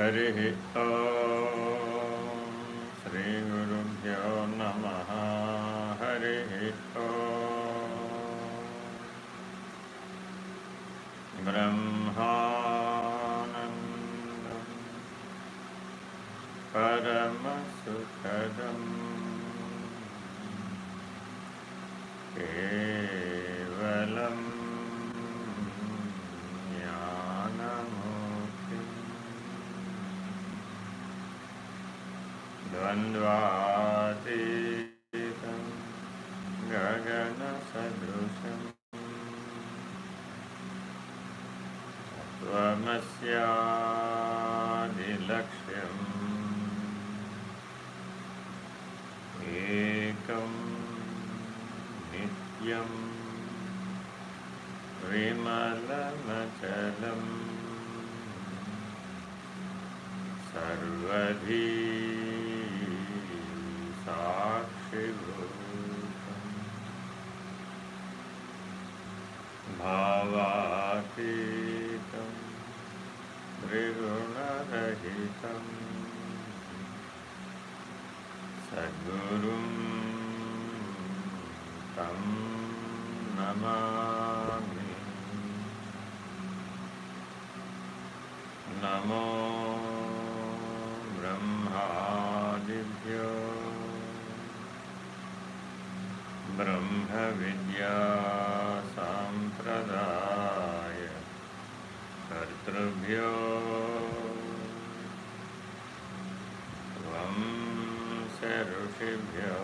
हरिः ॐ श्रीगुरुभ्यो नमः। हरिः ॐ ब्रह्मानन्दं परमसुखदम्। द्वन्द्वातीतं गगनसदृशम्। त्वमस्यादिलक्ष्यम्। एकं नित्यं विमलमचलम्। सर्वधी भावातीतं त्रिगुणरहितं सद्गुरुं तं नमामि। नमो ब्रह्मादिभ्यो ब्रह्मविद्या कर्तृभ्यो ऋषिभ्यो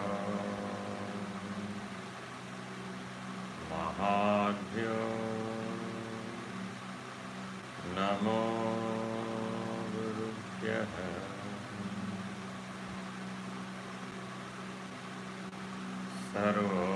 महाभ्यो नमो गुरुभ्यः सर्वोपप्लवरहित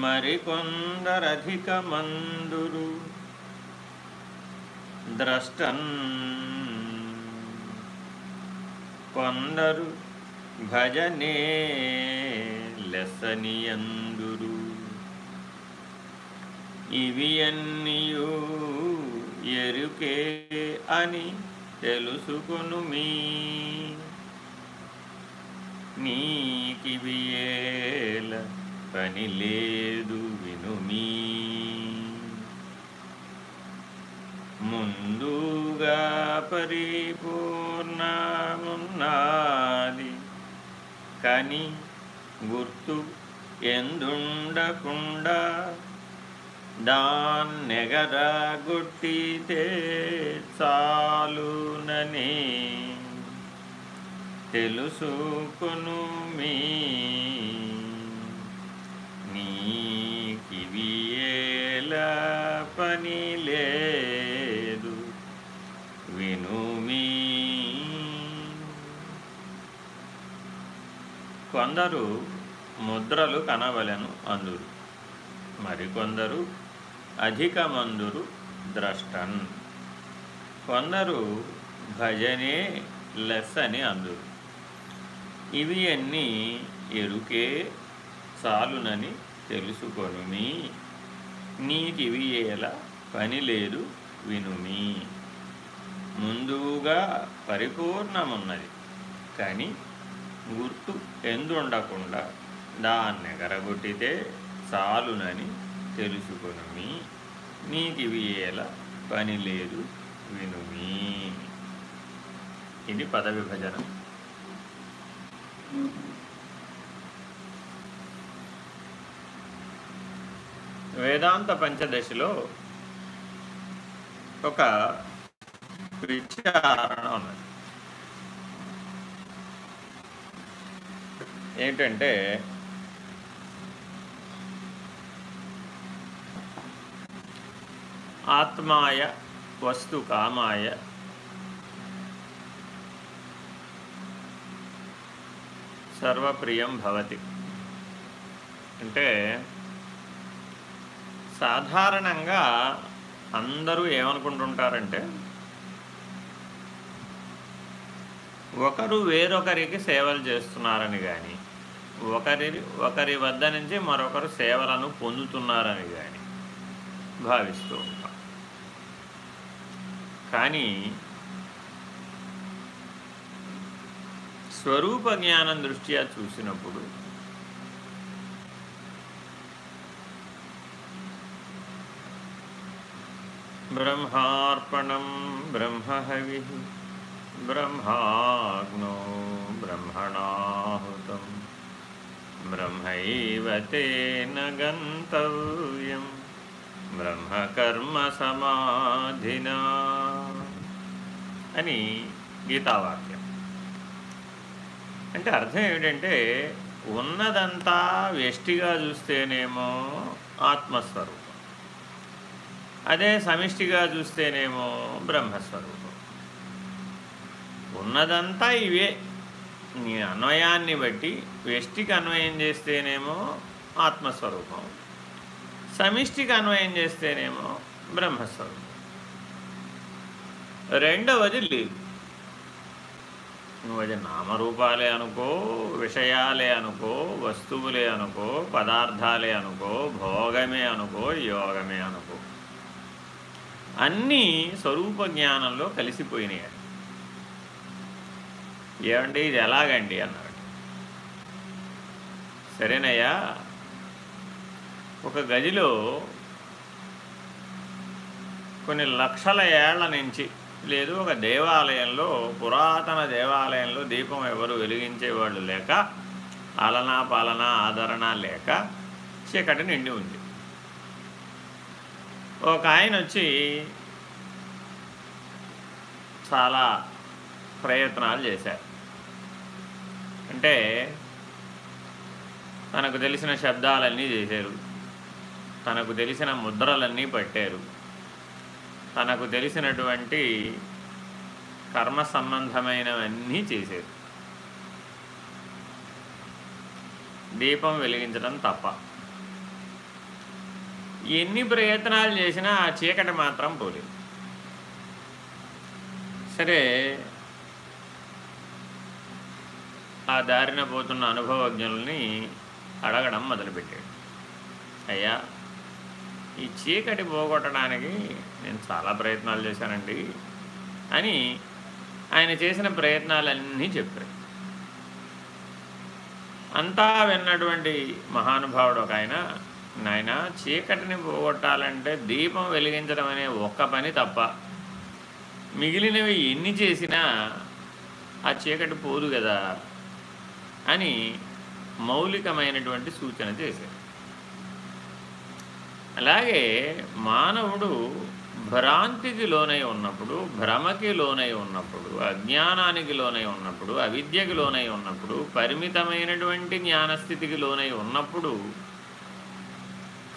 మరికొందరధిక మందురు ద్రష్టన్ కొందరు భజనే లెసనియందురు. ఇవి అన్నీయు ఎరుకే అని తెలుసుకును మీ. నీకివియేల పని లేదు వినుమీ ముందుగా పరిపూర్ణమున్నది. కని గుర్తు ఎందుండకుండా దాన్నెగరగొట్టితే చాలునని తెలుసుకును మీ. నీకివియేల పని లేదు. వినుమీ కొందరు ముద్రలు కనవలను అందురు. మరికొందరు అధిక మందురు ద్రష్టన్. కొందరు భజనే లెస్ అని అందురు. ఇవి అన్నీ ఎరుకే చాలునని తెలుసుకొనుమి. నీకివి ఎలా పని లేదు వినుమి. ముందుగా పరిపూర్ణమున్నది. కానీ గుర్తు ఎందుండకుండా దాన్ని ఎగరగొట్టితే చాలునని తెలుసుకొనుమి. నీకివి ఎలా పని లేదు వినుమి. ఇది పద విభజన వేదాంత పంచదశలో ఒక విచారణ ఉన్నది. ఏంటంటే ఆత్మాయ వస్తు కామాయ సర్వప్రియం భవతి. అంటే సాధారణంగా అందరూ ఏమనుకుంటుంటారంటే ఒకరు వేరొకరికి సేవలు చేస్తున్నారని కానీ ఒకరి ఒకరి వద్ద నుంచి మరొకరు సేవలను పొందుతున్నారని కానీ భావిస్తూ ఉంటాం. కానీ స్వరూప జ్ఞానం దృష్ట్యా చూసినప్పుడు బ్రహ్మార్పణం బ్రహ్మహవి బ్రహ్మాగ్నో బ్రహ్మణాహుతం బ్రహ్మైవతేన గంతవ్యం బ్రహ్మకర్మ సమాధినా అని గీతావాక్యం అంటే అర్థం ఏమిటంటే ఉన్నదంతా వ్యష్టిగా చూస్తేనేమో ఆత్మస్వరూపం. అదే సమిష్టిగా చూస్తేనేమో బ్రహ్మస్వరూపం. ఉన్నదంతా ఇవే. నీ అన్వయాన్ని బట్టి వ్యష్టికి అన్వయం చేస్తేనేమో ఆత్మస్వరూపం. సమిష్టికి అన్వయం చేస్తేనేమో బ్రహ్మస్వరూపం. రెండవది లేదు నువ్వు అది నామరూపాలే అనుకో విషయాలే అనుకో వస్తువులే అనుకో పదార్థాలే అనుకో భోగమే అనుకో యోగమే అనుకో. అన్నీ స్వరూప జ్ఞానంలో కలిసిపోయినాయి ఏమండి ఇది ఎలాగండి అన్నాడు. సరేనయ్యా ఒక గదిలో కొన్ని లక్షల ఏళ్ళ నుంచి లేదు ఒక దేవాలయంలో పురాతన దేవాలయంలో దీపం ఎవరు వెలిగించేవాళ్ళు లేక అలనా పాలన ఆదరణ లేక చీకటి నిండి ఉంది. ఒక ఆయన వచ్చి చాలా ప్రయత్నాలు చేశారు. అంటే తనకు తెలిసిన శబ్దాలన్నీ చేశారు. తనకు తెలిసిన ముద్రలన్నీ పట్టారు. తనకు తెలిసినటువంటి కర్మ సంబంధమైనవన్నీ చేశారు. దీపం వెలిగించడం తప్ప. ఎన్ని ప్రయత్నాలు చేసినా ఆ చీకటి మాత్రం పోలేదు. సరే ఆ దారిన పోతున్న అనుభవజ్ఞుల్ని అడగడం మొదలుపెట్టాడు. అయ్యా ఈ చీకటి పోగొట్టడానికి నేను చాలా ప్రయత్నాలు చేశానండి అని ఆయన చేసిన ప్రయత్నాలన్నీ చెప్పారు అంతా విన్నటువంటి మహానుభావుడు ఒక ఆయన నాయన చీకటిని పోగొట్టాలంటే దీపం వెలిగించడం అనే ఒక్క పని తప్ప మిగిలినవి ఎన్ని చేసినా ఆ చీకటి పోదు కదా అని మౌలికమైనటువంటి సూచన చేశారు అలాగే మానవుడు భ్రాంతికి లోనై ఉన్నప్పుడు భ్రమకి లోనై ఉన్నప్పుడు అజ్ఞానానికి లోనై ఉన్నప్పుడు అవిద్యకి లోనై ఉన్నప్పుడు పరిమితమైనటువంటి జ్ఞానస్థితికి లోనై ఉన్నప్పుడు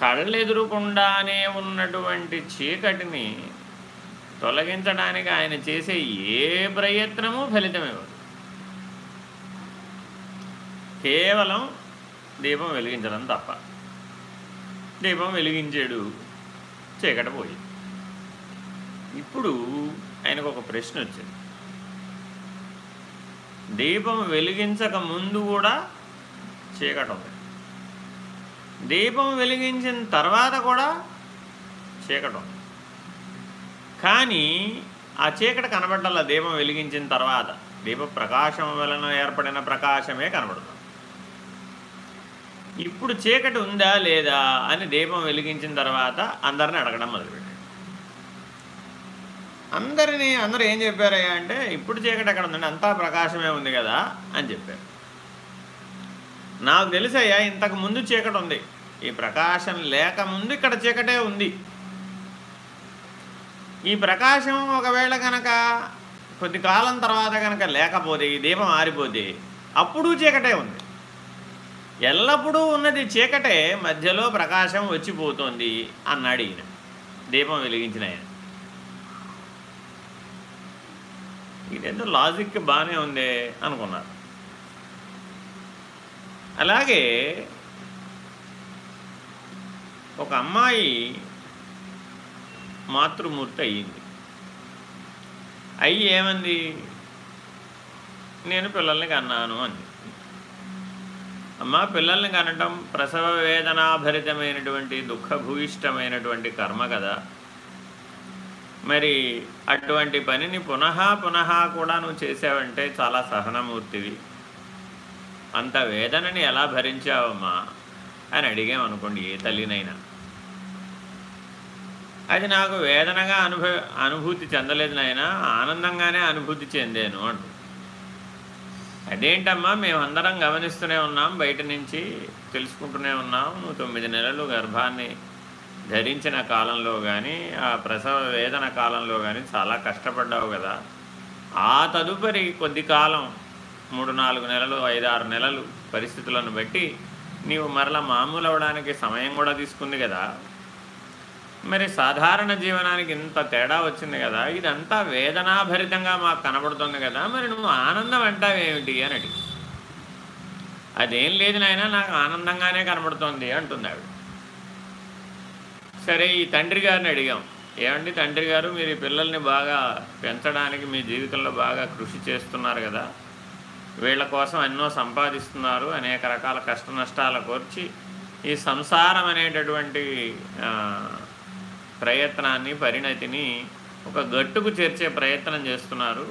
కళ్ళెదురుకుండానే ఉన్నటువంటి చీకటిని తొలగించడానికి ఆయన చేసే ఏ ప్రయత్నము ఫలితమివ్వదు. కేవలం దీపం వెలిగించడం తప్ప. దీపం వెలిగించాడు చీకట పోయింది. ఇప్పుడు ఆయనకు ఒక ప్రశ్న వచ్చింది. దీపం వెలిగించక ముందు కూడా చీకటి ఉంది. దీపం వెలిగించిన తర్వాత కూడా చీకటి ఉంది. కానీ ఆ చీకటి కనబడాల దీపం వెలిగించిన తర్వాత దీప ప్రకాశం వలన ఏర్పడిన ప్రకాశమే కనబడుతుంది. ఇప్పుడు చీకటి ఉందా లేదా అని దీపం వెలిగించిన తర్వాత అందరిని అడగడం మొదలుపెట్టాడు అందరినీ అందరూ ఏం చెప్పారయ్యా అంటే ఇప్పుడు చీకటి ఎక్కడ ఉందండి? అంతా ప్రకాశమే ఉంది కదా అని చెప్పారు. నాకు తెలుసయ్యా ఇంతకు ముందు చీకటి ఉంది. ఈ ప్రకాశం లేకముందు ఇక్కడ చీకటే ఉంది. ఈ ప్రకాశం ఒకవేళ కనుక కొద్ది కాలం తర్వాత కనుక లేకపోతే ఈ దీపం ఆరిపోతే అప్పుడు చీకటే ఉంది. ఎల్లప్పుడూ ఉన్నది చీకటే మధ్యలో ప్రకాశం వచ్చిపోతుంది అన్నాడు ఈయన. దీపం వెలిగించిన ఆయన. ఇదేందో లాజిక్ బాగానే ఉంది అనుకున్నారు అలాగే ఒక అమ్మాయి మాతృమూర్తి అయ్యింది. అయ్యి ఏమంది? నేను పిల్లల్ని కన్నాను అంది. అమ్మ పిల్లల్ని కనటం ప్రసవ వేదనాభరితమైనటువంటి దుఃఖభూయిష్టమైనటువంటి కర్మ కదా. మరి అటువంటి పనిని పునః పునః కూడా నువ్వు చేసావంటే చాలా సహనమూర్తివి. అంత వేదనని ఎలా భరించావమ్మా అని అడిగామనుకోండి ఏ తల్లినైనా. అది నాకు వేదనగా అనుభవ అనుభూతి చెందలేదు నాయన ఆనందంగానే అనుభూతి చెందాను అంటు. అదేంటమ్మా మేమందరం గమనిస్తూనే ఉన్నాం బయట నుంచి తెలుసుకుంటూనే ఉన్నాం నువ్వు తొమ్మిది నెలలు గర్భాన్ని ధరించిన కాలంలో కానీ ఆ ప్రసవ వేదన కాలంలో కానీ చాలా కష్టపడ్డావు కదా. ఆ తదుపరి కొద్ది కాలం మూడు నాలుగు నెలలు ఐదు ఆరు నెలలు పరిస్థితులను బట్టి నీవు మరలా మామూలు అవడానికి సమయం కూడా తీసుకుంది కదా. మరి సాధారణ జీవనానికి ఇంత తేడా వచ్చింది కదా. ఇదంతా వేదనాభరితంగా మాకు కనబడుతుంది కదా. మరి నువ్వు ఆనందం అంటావేమిటి అని అడిగి అదేం లేదు నాయన నాకు ఆనందంగానే కనబడుతోంది అంటుంది ఆవిడ. సరే ఈ తండ్రి గారిని అడిగాం. ఏమండి తండ్రి గారు మీరు ఈ పిల్లల్ని బాగా పెంచడానికి మీ జీవితంలో బాగా కృషి చేస్తున్నారు కదా. వీళ్ళ కోసం ఎన్నో సంపాదిస్తున్నారు అనేక రకాల కష్ట నష్టాలు కోర్చి ఈ సంసారం అనేటటువంటి ప్రయత్నాన్ని పరిణతిని ఒక గట్టుకు చేర్చే ప్రయత్నం చేస్తున్నారు.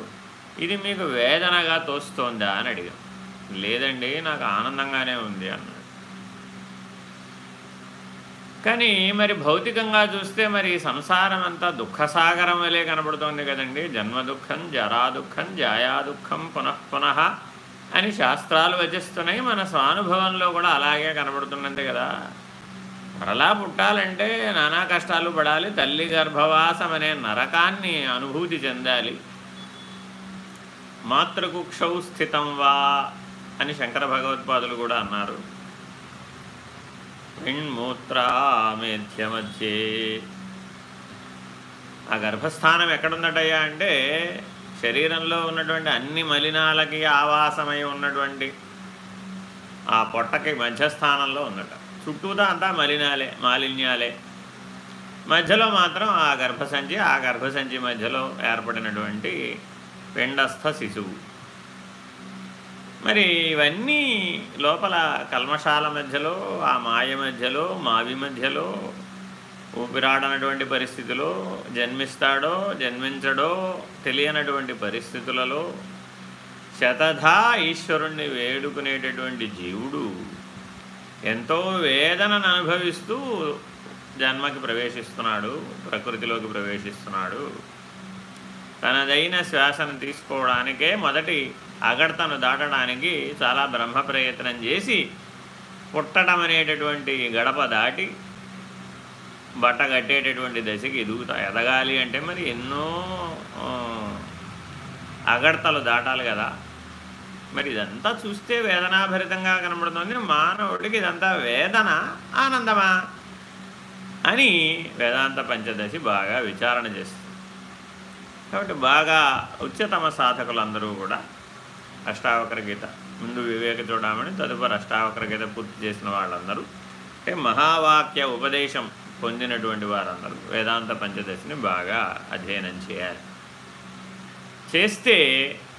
ఇది మీకు వేదనగా తోస్తోందా అని అడిగాం లేదండి నాకు ఆనందంగానే ఉంది అన్నాడు. కానీ మరి భౌతికంగా చూస్తే మరి సంసారం అంతా దుఃఖసాగరం వలె కనబడుతోంది కదండి. జన్మ దుఃఖం జరా దుఃఖం జాయా దుఃఖం అని శాస్త్రాలు వచిస్తున్నాయి మన స్వానుభవంలో కూడా అలాగే కనబడుతున్నది కదా. మరలా పుట్టాలంటే నానా కష్టాలు పడాలి. తల్లి గర్భవాసం అనే నరకాన్ని అనుభూతి చెందాలి. మాతృకుక్షౌ స్థితం వా అని శంకర భగవత్పాదులు కూడా అన్నారు. విణ్మూత్రామేధ్య మధ్యే ఆ గర్భస్థానం ఎక్కడున్నట్టయ్యా అంటే శరీరంలో ఉన్నటువంటి అన్ని మలినాలకి ఆవాసమై ఉన్నటువంటి ఆ పొట్టకి మధ్యస్థానంలో ఉన్నట. చుట్టూతా అంతా మలినాలే మాలిన్యాలే. మధ్యలో మాత్రం ఆ గర్భసంచి ఆ గర్భసంచి మధ్యలో ఏర్పడినటువంటి పిండస్థ శిశువు. మరి ఇవన్నీ లోపల కల్మశాల మధ్యలో ఆ మాయ మధ్యలో మావి మధ్యలో ఊపిరాడనటువంటి పరిస్థితిలో జన్మిస్తాడో జన్మించడో తెలియనటువంటి పరిస్థితులలో శతధా ఈశ్వరుణ్ణి వేడుకునేటటువంటి జీవుడు ఎంతో వేదనను అనుభవిస్తూ జన్మకి ప్రవేశిస్తున్నాడు ప్రకృతిలోకి ప్రవేశిస్తున్నాడు. తనదైన శ్వాసను తీసుకోవడానికే మొదటి అగడతను దాటడానికి చాలా బ్రహ్మ ప్రయత్నం చేసి పుట్టడం అనేటటువంటి గడప దాటి బట్ట కట్టేటటువంటి దశకి ఎదుగుతా ఎదగాలి అంటే మరి ఎన్నో అగడతలు దాటాలి కదా. మరి ఇదంతా చూస్తే వేదనాభరితంగా కనబడుతుంది. మానవుడికి ఇదంతా వేదన ఆనందమా? అని వేదాంత పంచదశి బాగా విచారణ చేస్తుంది. కాబట్టి బాగా ఉच्चతమ సాధకులందరూ కూడా అష్టావకర గీత ముందు వివేక చూడమని తదుపరి అష్టావకర గీత పూర్తి చేసిన వాళ్ళందరూ అంటే మహావాక్య ఉపదేశం పొందినటువంటి వారందరూ. వేదాంత పంచదశిని బాగా అధ్యయనం చేయాలి. చేస్తే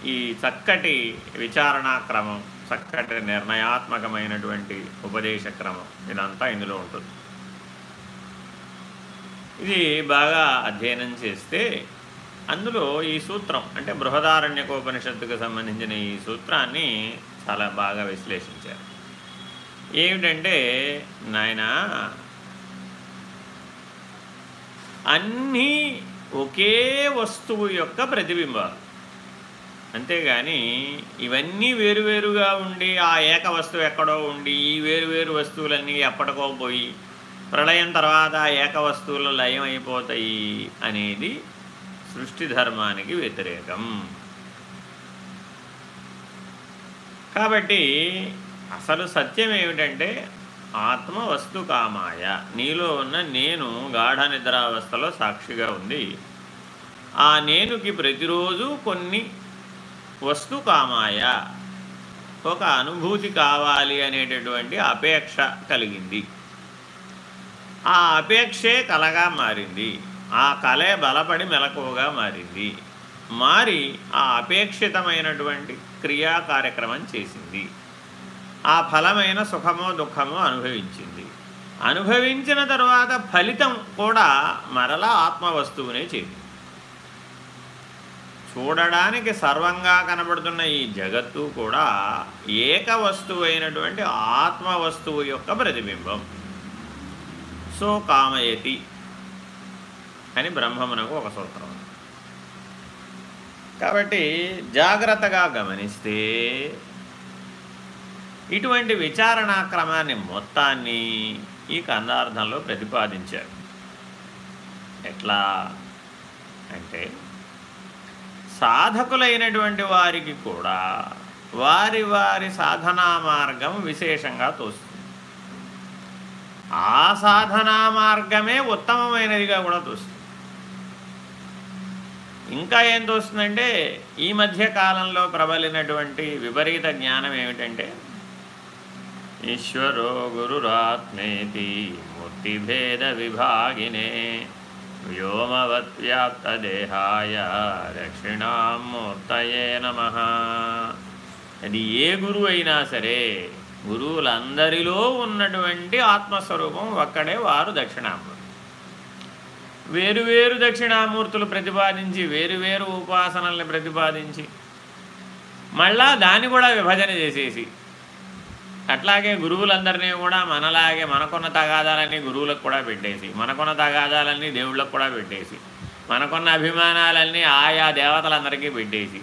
ఈ చక్కటి విచారణా క్రమం చక్కటి నిర్ణయాత్మకమైనటువంటి ఉపదేశ క్రమం ఇదంతా ఇందులో ఉంటుంది. ఇది బాగా అధ్యయనం చేస్తే అందులో ఈ సూత్రం అంటే బృహదారణ్యకోపనిషత్తుకు సంబంధించిన ఈ సూత్రాన్ని చాలా బాగా విశ్లేషించారు. ఏమిటంటే నాయన అన్నీ ఒకే వస్తువు యొక్క ప్రతిబింబాలు అంతేగాని ఇవన్నీ వేరువేరుగా ఉండి ఆ ఏక వస్తువు ఎక్కడో ఉండి ఈ వేరువేరు వస్తువులన్నీ ఎప్పటికో పోయి ప్రళయం తర్వాత ఏక వస్తువులు లయమైపోతాయి అనేది సృష్టి ధర్మానికి వ్యతిరేకం. కాబట్టి అసలు సత్యం ఏమిటంటే ఆత్మ వస్తు కామాయ నీలో ఉన్న నేను గాఢ నిద్రావస్థలో సాక్షిగా ఉంది. ఆ నేనుకి ప్రతిరోజు కొన్ని వస్తు కామాయ ఒక అనుభూతి కావాలి అనేటటువంటి అపేక్ష కలిగింది. ఆ అపేక్షే కలగా మారింది. ఆ కలే బలపడి మెలకువగా మారింది. మారి ఆ అపేక్షితమైనటువంటి క్రియా కార్యక్రమం చేసింది. ఆ ఫలమైన సుఖమో దుఃఖమో అనుభవించింది. అనుభవించిన తరువాత ఫలితం కూడా మరలా ఆత్మవస్తువునే చేరింది. చూడడానికి సర్వంగా కనబడుతున్న ఈ జగత్తు కూడా ఏక వస్తువు అయినటువంటి ఆత్మవస్తువు యొక్క ప్రతిబింబం. సో కామయతి అని బ్రహ్మమునకు ఒక సూత్రం. కాబట్టి జాగ్రత్తగా గమనిస్తే ఇటువంటి విచారణా క్రమాన్ని మొత్తాన్ని ఈ కందార్థంలో ప్రతిపాదించారు. ఎట్లా అంటే సాధకులైనటువంటి వారికి కూడా వారి వారి సాధనా మార్గం విశేషంగా తోస్తుంది. ఆ సాధనా మార్గమే ఉత్తమమైనదిగా కూడా తోస్తుంది. ఇంకా ఏం తోస్తుందంటే ఈ మధ్య కాలంలో ప్రబలినటువంటి విపరీత జ్ఞానం ఏమిటంటే ఈశ్వరో గురురాత్మేతి మూర్తిభేద విభాగినే వ్యోమవత్వ్యాప్తదేహాయ దక్షిణామూర్తయే నమ అది ఏ గురువు అయినా సరే గురువులందరిలో ఉన్నటువంటి ఆత్మస్వరూపం ఒక్కడే వారు దక్షిణామూర్తి వేరువేరు దక్షిణామూర్తులు ప్రతిపాదించి వేరువేరు ఉపాసనల్ని ప్రతిపాదించి మళ్ళా దాన్ని కూడా విభజన చేసేసి అట్లాగే గురువులందరినీ కూడా మనలాగే మనకున్న తగాదాలన్నీ గురువులకు కూడా పెట్టేసి మనకున్న తగాదాలన్నీ దేవుళ్ళకు కూడా పెట్టేసి మనకున్న అభిమానాలన్నీ ఆయా దేవతలందరికీ పెట్టేసి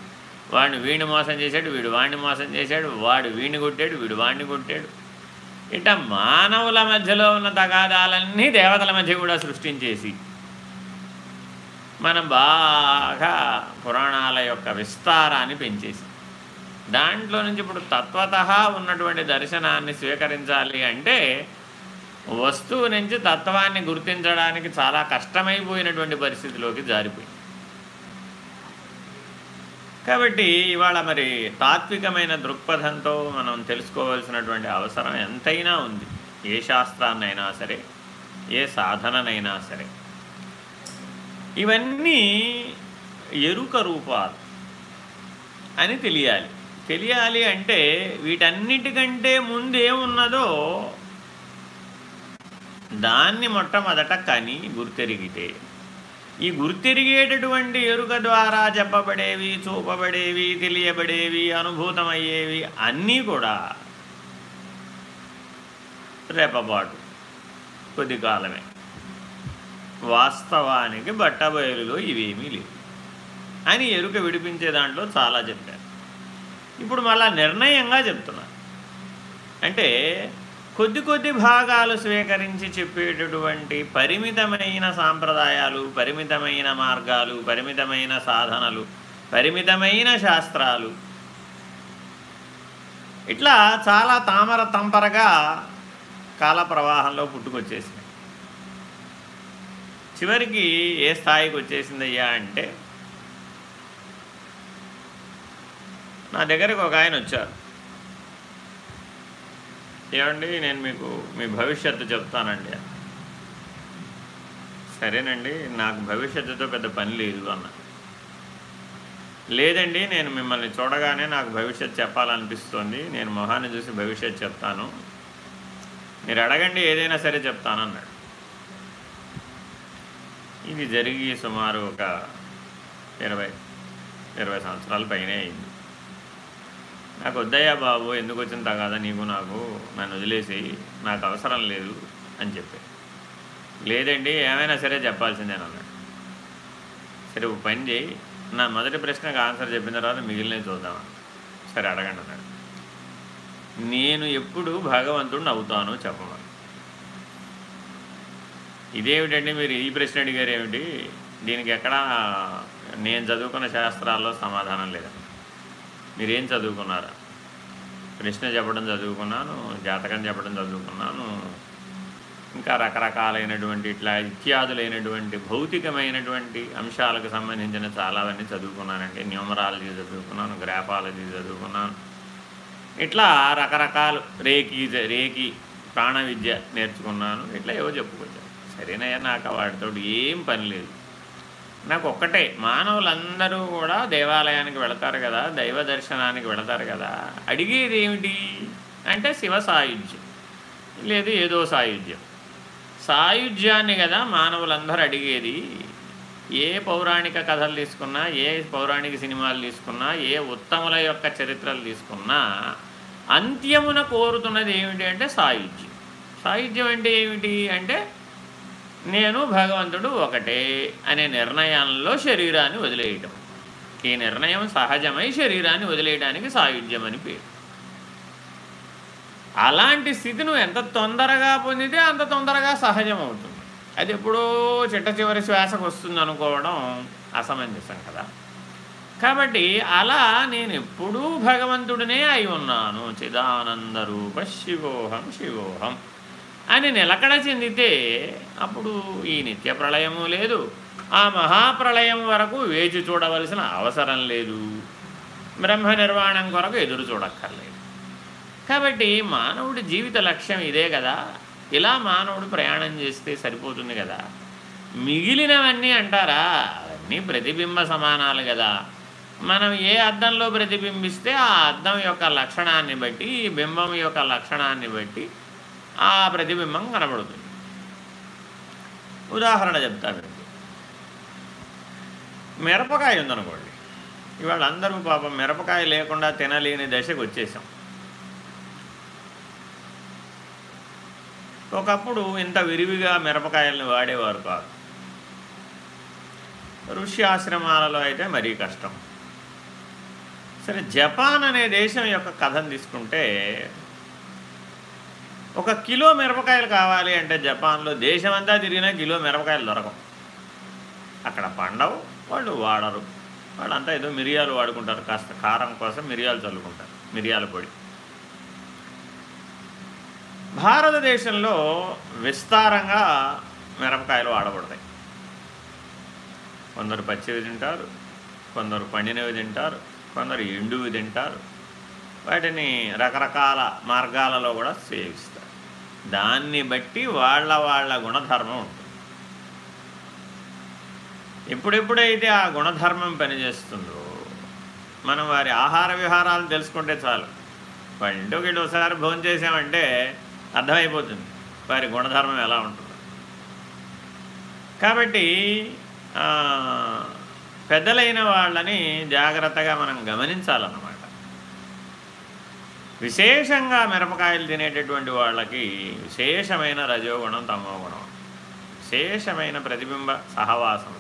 వాడిని వీడిని మోసం చేశాడు వీడు వాడిని మోసం చేశాడు వాడు వీడిని కొట్టాడు వీడు వాడిని కొట్టాడు. ఇట మానవుల మధ్యలో ఉన్న తగాదాలన్నీ దేవతల మధ్య కూడా సృష్టించేసి మనం బాగా పురాణాల యొక్క విస్తారాన్ని పెంచేసి దాంట్లో నుంచి ఇప్పుడు తత్వత ఉన్నటువంటి దర్శనాన్ని స్వీకరించాలి అంటే వస్తువు నుంచి తత్వాన్ని గుర్తించడానికి చాలా కష్టమైపోయినటువంటి పరిస్థితిలోకి జారిపోయింది. కాబట్టి ఇవాళ మరి తాత్వికమైన దృక్పథంతో మనం తెలుసుకోవాల్సినటువంటి అవసరం ఎంతైనా ఉంది. ఏ శాస్త్రాన్నైనా సరే ఏ సాధననైనా సరే. ఇవన్నీ ఎరుక రూపాలు అని తెలియాలి. తెలియాలి అంటే వీటన్నిటికంటే ముందేమున్నదో దాన్ని మొట్టమొదట కని గుర్తెరిగితే. ఈ గుర్తిరిగేటటువంటి ఎరుక ద్వారా చెప్పబడేవి చూపబడేవి తెలియబడేవి అనుభూతమయ్యేవి అన్నీ కూడా రేపపాటు కొద్ది కాలమే. వాస్తవానికి బట్టబయలులో ఇవేమీ లేవు. అని ఎరుక విడిపించే దాంట్లో చాలా చెప్పారు. ఇప్పుడు మళ్ళా నిర్ణయంగా చెప్తున్నారు అంటే కొద్ది కొద్ది భాగాలు స్వీకరించి చెప్పేటటువంటి పరిమితమైన సాంప్రదాయాలు పరిమితమైన మార్గాలు పరిమితమైన సాధనలు పరిమితమైన శాస్త్రాలు. ఇట్లా చాలా తామర తంపరగా కాల ప్రవాహంలో పుట్టుకొచ్చేసినాయి. చివరికి ఏ స్థాయికి వచ్చేసిందయ్యా అంటే నా దగ్గరకు ఒక ఆయన వచ్చారు. ఏమండి నేను మీకు మీ భవిష్యత్తు చెప్తానండి సరేనండి నాకు భవిష్యత్తుతో పెద్ద పని లేదు అన్న. లేదండి నేను మిమ్మల్ని చూడగానే నాకు భవిష్యత్ చెప్పాలనిపిస్తోంది. నేను మొహాన్ని చూసి భవిష్యత్తు చెప్తాను. మీరు అడగండి ఏదైనా సరే చెప్తానన్నాడు ఇది జరిగి సుమారు ఒక ఇరవై ఇరవై సంవత్సరాల పైనే అయింది. నాకు వద్దయ్యా బాబు ఎందుకు వచ్చిన తగాదా నీకు నాకు నన్ను వదిలేసి నాకు అవసరం లేదు అని చెప్పి. లేదండి ఏమైనా సరే చెప్పాల్సిందే అన్నాడు సరే ఒక పని చేయి. నా మొదటి ప్రశ్నకు ఆన్సర్ చెప్పిన తర్వాత మిగిలినవి చూద్దాం సరే అడగండి అన్నాడు. నేను ఎప్పుడు భగవంతుడిని అవుతాను చెప్పమని ఇదేమిటండి మీరు ఈ ప్రశ్న అడిగారు ఏమిటి? దీనికి ఎక్కడా నేను చదువుకున్న శాస్త్రాల్లో సమాధానం లేదండి మీరేం చదువుకున్నారా? ప్రశ్న చెప్పడం చదువుకున్నాను జాతకం చెప్పడం చదువుకున్నాను. ఇంకా రకరకాలైనటువంటి ఇట్లా ఇత్యాదులైనటువంటి భౌతికమైనటువంటి అంశాలకు సంబంధించిన చాలావన్నీ చదువుకున్నానండి. న్యూమరాలజీ చదువుకున్నాను గ్రాఫాలజీ చదువుకున్నాను. ఇట్లా రకరకాలు రేకి రేకి ప్రాణ విద్య నేర్చుకున్నాను. ఇట్లా ఏవో చెప్పుకొచ్చాను. సరేనయ్యా నాకు వాటితో ఏం పని లేదు. నాకు ఒక్కటే మానవులందరూ కూడా దేవాలయానికి వెళతారు కదా దైవ దర్శనానికి వెళతారు కదా అడిగేది ఏమిటి అంటే శివ సాయుధ్యం లేదు ఏదో సాయుధ్యం. సాయుధ్యాన్ని కదా మానవులందరూ అడిగేది ఏ పౌరాణిక కథలు తీసుకున్నా ఏ పౌరాణిక సినిమాలు తీసుకున్నా ఏ ఉత్తముల యొక్క చరిత్రలు తీసుకున్నా అంత్యమున కోరుతున్నది ఏమిటి అంటే సాయుధ్యం. సాయుధ్యం అంటే ఏమిటి అంటే నేను భగవంతుడు ఒకటే అనే నిర్ణయంలో శరీరాన్ని వదిలేయటం. ఈ నిర్ణయం సహజమై శరీరాన్ని వదిలేయడానికి సాయుధ్యం అని పేరు. అలాంటి స్థితి నువ్వు ఎంత తొందరగా పొందితే అంత తొందరగా సహజం అవుతుంది అది ఎప్పుడో చిట్ట చివరి శ్వాసకు వస్తుంది అనుకోవడం అసమంజసం కదా. కాబట్టి అలా నేను ఎప్పుడూ భగవంతుడినే అయి ఉన్నాను. చిదానంద రూప శివోహం శివోహం. అని నిలకడ చెందితే అప్పుడు ఈ నిత్య ప్రళయము లేదు. ఆ మహాప్రళయం వరకు వేచి చూడవలసిన అవసరం లేదు. బ్రహ్మ నిర్వాణం కొరకు ఎదురు చూడక్కర్లేదు. కాబట్టి మానవుడి జీవిత లక్ష్యం ఇదే కదా. ఇలా మానవుడు ప్రయాణం చేస్తే సరిపోతుంది కదా. మిగిలినవన్నీ అంటారా? అవన్నీ ప్రతిబింబ సమానాలు కదా. మనం ఏ అద్దంలో ప్రతిబింబిస్తే ఆ అద్దం యొక్క లక్షణాన్ని బట్టి ఈ బింబం యొక్క లక్షణాన్ని బట్టి ఆ ప్రతిబింబం కనబడుతుంది. ఉదాహరణ చెప్తా మీకు మిరపకాయ ఉందనుకోండి. ఇవాళ అందరూ పాపం మిరపకాయ లేకుండా తినలేని దశకు వచ్చేసాం. ఒకప్పుడు ఇంత విరివిగా మిరపకాయలను వాడేవారు కాదు. ఋషి ఆశ్రమాలలో అయితే మరీ కష్టం. సరే జపాన్ అనే దేశం యొక్క కథను తీసుకుంటే ఒక కిలో మిరపకాయలు కావాలి అంటే జపాన్లో దేశమంతా తిరిగినా కిలో మిరపకాయలు దొరకవు. అక్కడ పండవు వాళ్ళు వాడరు. వాళ్ళంతా ఏదో మిరియాలు వాడుకుంటారు కాస్త కారం కోసం మిరియాలు చల్లుకుంటారు మిరియాల పొడి. భారతదేశంలో విస్తారంగా మిరపకాయలు వాడబడతాయి. కొందరు పచ్చివి తింటారు కొందరు పండినవి తింటారు కొందరు ఎండువి తింటారు. వాటిని రకరకాల మార్గాలలో కూడా సేవిస్తారు. దాన్ని బట్టి వాళ్ళ వాళ్ళ గుణధర్మం ఉంటుంది. ఎప్పుడెప్పుడైతే ఆ గుణధర్మం పనిచేస్తుందో మనం వారి ఆహార విహారాలు తెలుసుకుంటే చాలు. వాళ్ళ ఇంటికి ఒకసారి భోజనం చేసామంటే అర్థమైపోతుంది వారి గుణధర్మం ఎలా ఉంటుందో. కాబట్టి పెద్దలైన వాళ్ళని జాగ్రత్తగా మనం గమనించాలన్నమాట. విశేషంగా మిరపకాయలు తినేటటువంటి వాళ్ళకి విశేషమైన రజోగుణం తమోగుణం. విశేషమైన ప్రతిబింబ సహవాసం.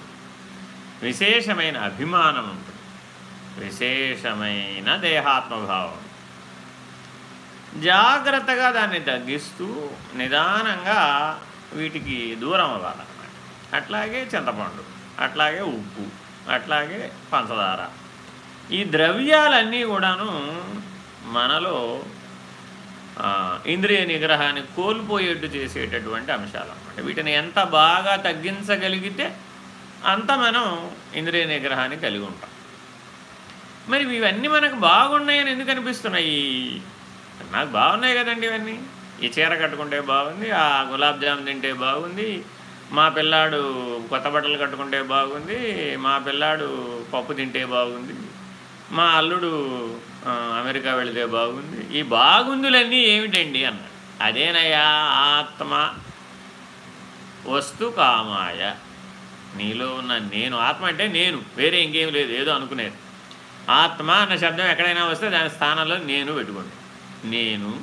విశేషమైన అభిమానం ఉంటుంది. విశేషమైన దేహాత్మభావం. జాగ్రత్తగా దాన్ని తగ్గిస్తూ నిదానంగా వీటికి దూరం అవ్వాలన్నమాట. అట్లాగే చింతపండు అట్లాగే ఉప్పు అట్లాగే పంచదార. ఈ ద్రవ్యాలన్నీ కూడాను మనలో ఇంద్రియ నిగ్రహాన్ని కోల్పోయేట్టు చేసేటటువంటి అంశాలు అన్నమాట. వీటిని ఎంత బాగా తగ్గించగలిగితే అంత మనం ఇంద్రియ నిగ్రహాన్ని కలిగి ఉంటాం. మరి ఇవన్నీ మనకు బాగున్నాయని ఎందుకు అనిపిస్తున్నాయి? నాకు బాగున్నాయి కదండి ఇవన్నీ. ఈ చీర కట్టుకుంటే బాగుంది ఆ గులాబ్ జామ్ తింటే బాగుంది మా పిల్లాడు కొత్త బట్టలు కట్టుకుంటే బాగుంది మా పిల్లాడు పప్పు తింటే బాగుంది మా అల్లుడు అమెరికా వెళితే బాగుంది. ఈ బాగుందులన్నీ ఏమిటండి అన్నాడు. అదేనయ్యా ఆత్మ వస్తు కామాయ. నీలో ఉన్న నేను ఆత్మ అంటే నేను వేరే ఇంకేం లేదు ఏదో అనుకునేది. ఆత్మ అన్న శబ్దం ఎక్కడైనా వస్తే దాని స్థానంలో నేను పెట్టుకోండి. నేను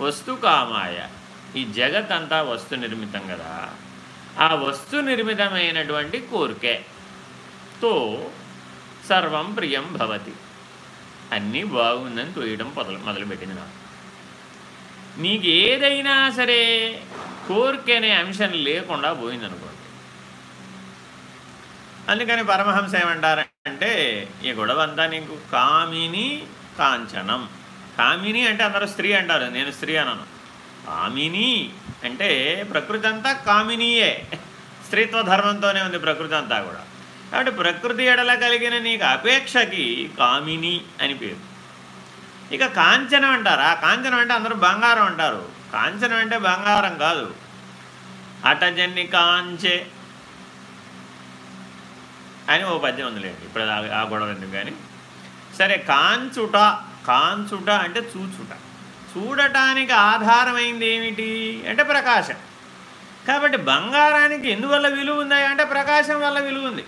వస్తు కామాయ. ఈ జగత్ అంతా వస్తు నిర్మితం కదా. ఆ వస్తు నిర్మితమైనటువంటి కోరికతో సర్వం ప్రియం భవతి. అన్నీ బాగుందని తోయడం మొదలు మొదలుపెట్టింది నాకు. నీకు ఏదైనా సరే కోరిక అనే అంశం లేకుండా పోయిందనుకోండి. అందుకని పరమహంస ఏమంటారంటే ఈ గొడవ అంతా నీకు కామిని కాంచనం. కామిని అంటే అందరూ స్త్రీ అంటారు నేను స్త్రీ అనను. కామిని అంటే ప్రకృతి అంతా కామినీయే. స్త్రీత్వ ధర్మంతోనే ఉంది ప్రకృతి అంతా కూడా. కాబట్టి ప్రకృతి ఎడల కలిగిన నీకు అపేక్షకి కామిని అని పేరు. ఇక కాంచనం అంటారా? కాంచనం అంటే అందరూ బంగారం అంటారు. కాంచనం అంటే బంగారం కాదు. అటజన్ని కాంచే అని ఓ పద్యం ఉందిలేండి ఇప్పుడు ఆ గొడవ ఎందుకు కానీ. సరే కాంచుట కాంచుట అంటే చూచుట. చూడటానికి ఆధారమైంది ఏమిటి అంటే ప్రకాశం. కాబట్టి బంగారానికి ఎందువల్ల విలువ ఉందా? అంటే ప్రకాశం వల్ల విలువ ఉంది.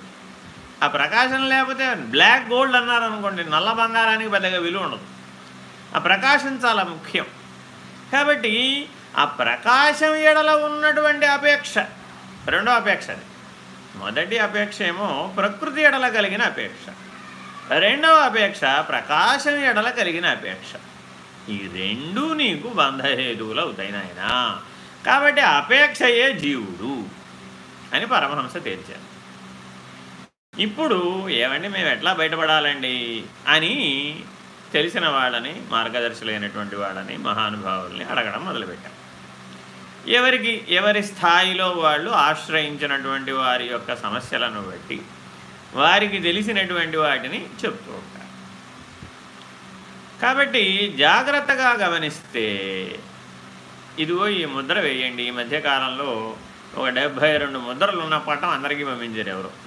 ఆ ప్రకాశం లేకపోతే బ్లాక్ గోల్డ్ అన్నారనుకోండి నల్ల బంగారానికి పెద్దగా విలువ ఉండదు. ఆ ప్రకాశం చాలా ముఖ్యం. కాబట్టి ఆ ప్రకాశం ఎడల ఉన్నటువంటి అపేక్ష రెండో అపేక్ష అది. మొదటి అపేక్ష ఏమో ప్రకృతి ఎడల కలిగిన అపేక్ష. రెండవ అపేక్ష ప్రకాశం ఎడల కలిగిన అపేక్ష. ఈ రెండు నీకు బంధహేతువులు అవుతాయి నాయన. కాబట్టి అపేక్షయే జీవుడు అని పరమహంస తేల్చారు. ఇప్పుడు ఏమండి మేము ఎట్లా బయటపడాలండి? అని తెలిసిన వాళ్ళని మార్గదర్శులైనటువంటి వాళ్ళని మహానుభావుల్ని అడగడం మొదలుపెట్టాం. ఎవరికి ఎవరి స్థాయిలో వాళ్ళు ఆశ్రయించినటువంటి వారి యొక్క సమస్యలను బట్టి వారికి తెలిసినటువంటి వాటిని చెప్తూ ఉంటారు. కాబట్టి జాగ్రత్తగా గమనిస్తే ఇదిగో ఈ ముద్ర వేయండి. ఈ మధ్యకాలంలో ఒక డెబ్భై రెండు ముద్రలు ఉన్న పట్టం అందరికీ పంపించారు ఎవరు.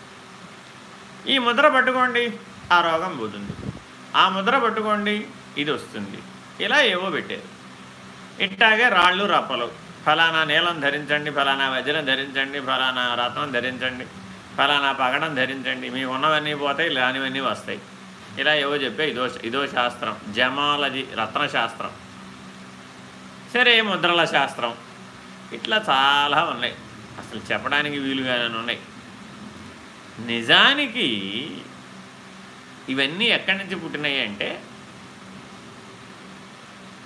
ఈ ముద్ర పట్టుకోండి ఆ రోగం పోతుంది. ఆ ముద్ర పట్టుకోండి ఇది వస్తుంది. ఇలా ఏవో పెట్టారు. ఇట్టాగే రాళ్ళు రప్పలు ఫలానా నీలం ధరించండి ఫలానా వజ్రం ధరించండి ఫలానా రత్నం ధరించండి ఫలానా పగడం ధరించండి. మీ ఉన్నవన్నీ పోతాయి లేనివన్నీ వస్తాయి. ఇలా ఏవో చెప్పే ఇదో ఇదో శాస్త్రం. జమాలజీ రత్నశాస్త్రం. సరే ముద్రల శాస్త్రం. ఇట్లా చాలా ఉన్నాయి. అసలు చెప్పడానికి వీలుగానే ఉన్నాయి. నిజానికి ఇవన్నీ ఎక్కడి నుంచి పుట్టినాయి అంటే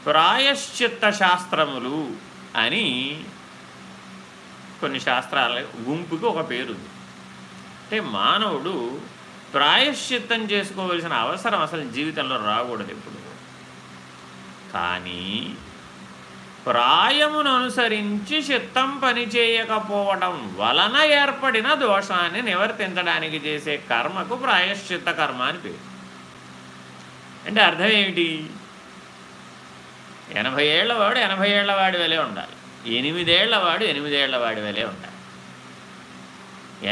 ప్రాయశ్చిత్త శాస్త్రములు అని కొన్ని శాస్త్రాల గుంపుకి ఒక పేరుంది. అంటే మానవుడు ప్రాయశ్చిత్తం చేసుకోవలసిన అవసరం అసలు జీవితంలో రాకూడదు ఎప్పుడు. కానీ ప్రాయమును అనుసరించి చిత్తం పనిచేయకపోవడం వలన ఏర్పడిన దోషాన్ని నివర్తించడానికి చేసే కర్మకు ప్రాయశ్చిత్త కర్మ అని పేరు. అంటే అర్థం ఏమిటి? ఎనభై ఏళ్ళవాడు ఎనభై ఏళ్ళవాడి వలె ఉండాలి. ఎనిమిదేళ్ళ వాడు ఎనిమిదేళ్ళ వాడి వలె ఉండాలి.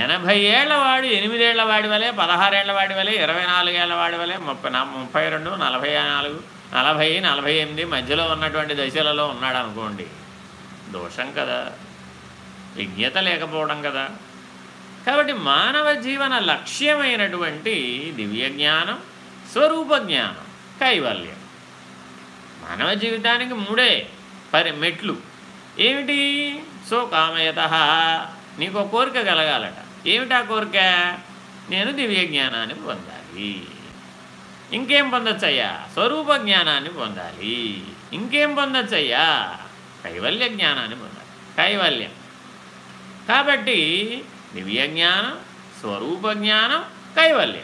ఎనభై ఏళ్ళ వాడు ఎనిమిదేళ్ళ వాడి వలె పదహారేళ్ళ వాడి వలె ఇరవై నాలుగేళ్ళ వాడి వలె ముప్పై ముప్పై రెండు నలభై నాలుగు నలభై నలభై ఎనిమిది మధ్యలో ఉన్నటువంటి దశలలో ఉన్నాడు అనుకోండి దోషం కదా. విజ్ఞత లేకపోవడం కదా. కాబట్టి మానవ జీవన లక్ష్యమైనటువంటి దివ్య జ్ఞానం స్వరూప జ్ఞానం కైవల్యం. మానవ జీవితానికి మూడే పరి మెట్లు. ఏమిటి? సో కామయత నీకు కోరిక కలగాలట. ఏమిటా కోరిక? నేను దివ్య జ్ఞానాన్ని పొందాలి. ఇంకేం పొందొచ్చయ్యా? స్వరూప జ్ఞానాన్ని పొందాలి. ఇంకేం పొందొచ్చయ్యా? కైవల్య జ్ఞానాన్ని పొందాలి. కైవల్యం. కాబట్టి దివ్య జ్ఞానం స్వరూప జ్ఞానం కైవల్యం.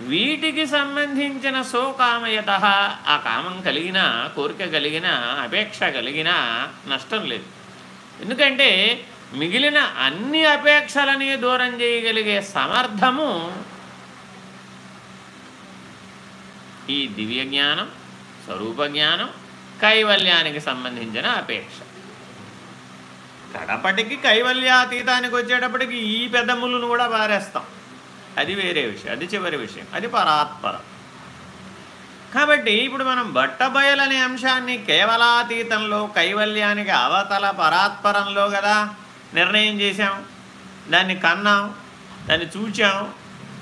వీటికి సంబంధించిన సోకామయత ఆ కామం కలిగిన కోరిక కలిగిన అపేక్ష కలిగిన నష్టం లేదు. ఎందుకంటే మిగిలిన అన్ని అపేక్షలని దూరం చేయగలిగే సమర్థము ఈ దివ్య జ్ఞానం స్వరూప జ్ఞానం కైవల్యానికి సంబంధించిన అపేక్ష. కడపటికి కైవల్యాతీతానికి వచ్చేటప్పటికి ఈ పెదములను కూడా పారేస్తాం. అది వేరే విషయం అది చివరి విషయం అది పరాత్పరం. కాబట్టి ఇప్పుడు మనం బట్టబయలనే అంశాన్ని కేవలాతీతంలో కైవల్యానికి అవతల పరాత్పరంలో కదా నిర్ణయం చేశాం. దాన్ని కన్నాం దాన్ని చూచాం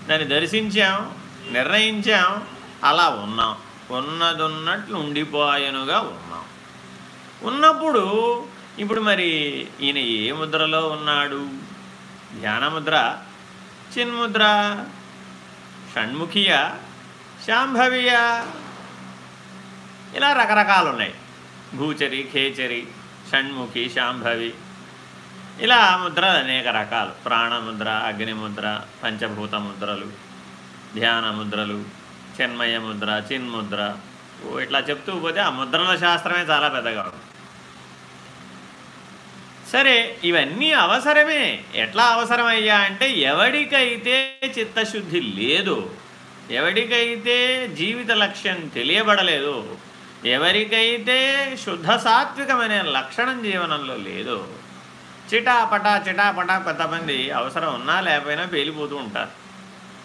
దాన్ని దర్శించాం నిర్ణయించాం అలా ఉన్నాం. ఉన్నదున్నట్లు ఉండిపోయనుగా ఉన్నాం. ఉన్నప్పుడు ఇప్పుడు మరి ఈయన ఏ ముద్రలో ఉన్నాడు? ధ్యానముద్ర చిన్ముద్ర షణ్ముఖియ శాంభవియ? ఇలా రకరకాలు ఉన్నాయి భూచరి ఖేచరి షణ్ముఖి శాంభవి. ఇలా ముద్రలు అనేక రకాలు. ప్రాణముద్ర అగ్నిముద్ర పంచభూత ముద్రలు ధ్యాన ముద్రలు చిన్మయ ముద్ర చిన్ముద్ర. ఇట్లా చెప్తూ పోతే ఆ ముద్రల శాస్త్రమే చాలా పెద్దగా ఉంది. సరే ఇవన్నీ అవసరమే. ఎట్లా అవసరమయ్యా అంటే ఎవడికైతే చిత్తశుద్ధి లేదు ఎవరికైతే జీవిత లక్ష్యం తెలియబడలేదు ఎవరికైతే శుద్ధ సాత్వికమనే లక్షణం జీవనంలో లేదు చిటాపటా చిటాపటా కొంతమంది అవసరం ఉన్నా లేకపోయినా పేలిపోతూ ఉంటారు.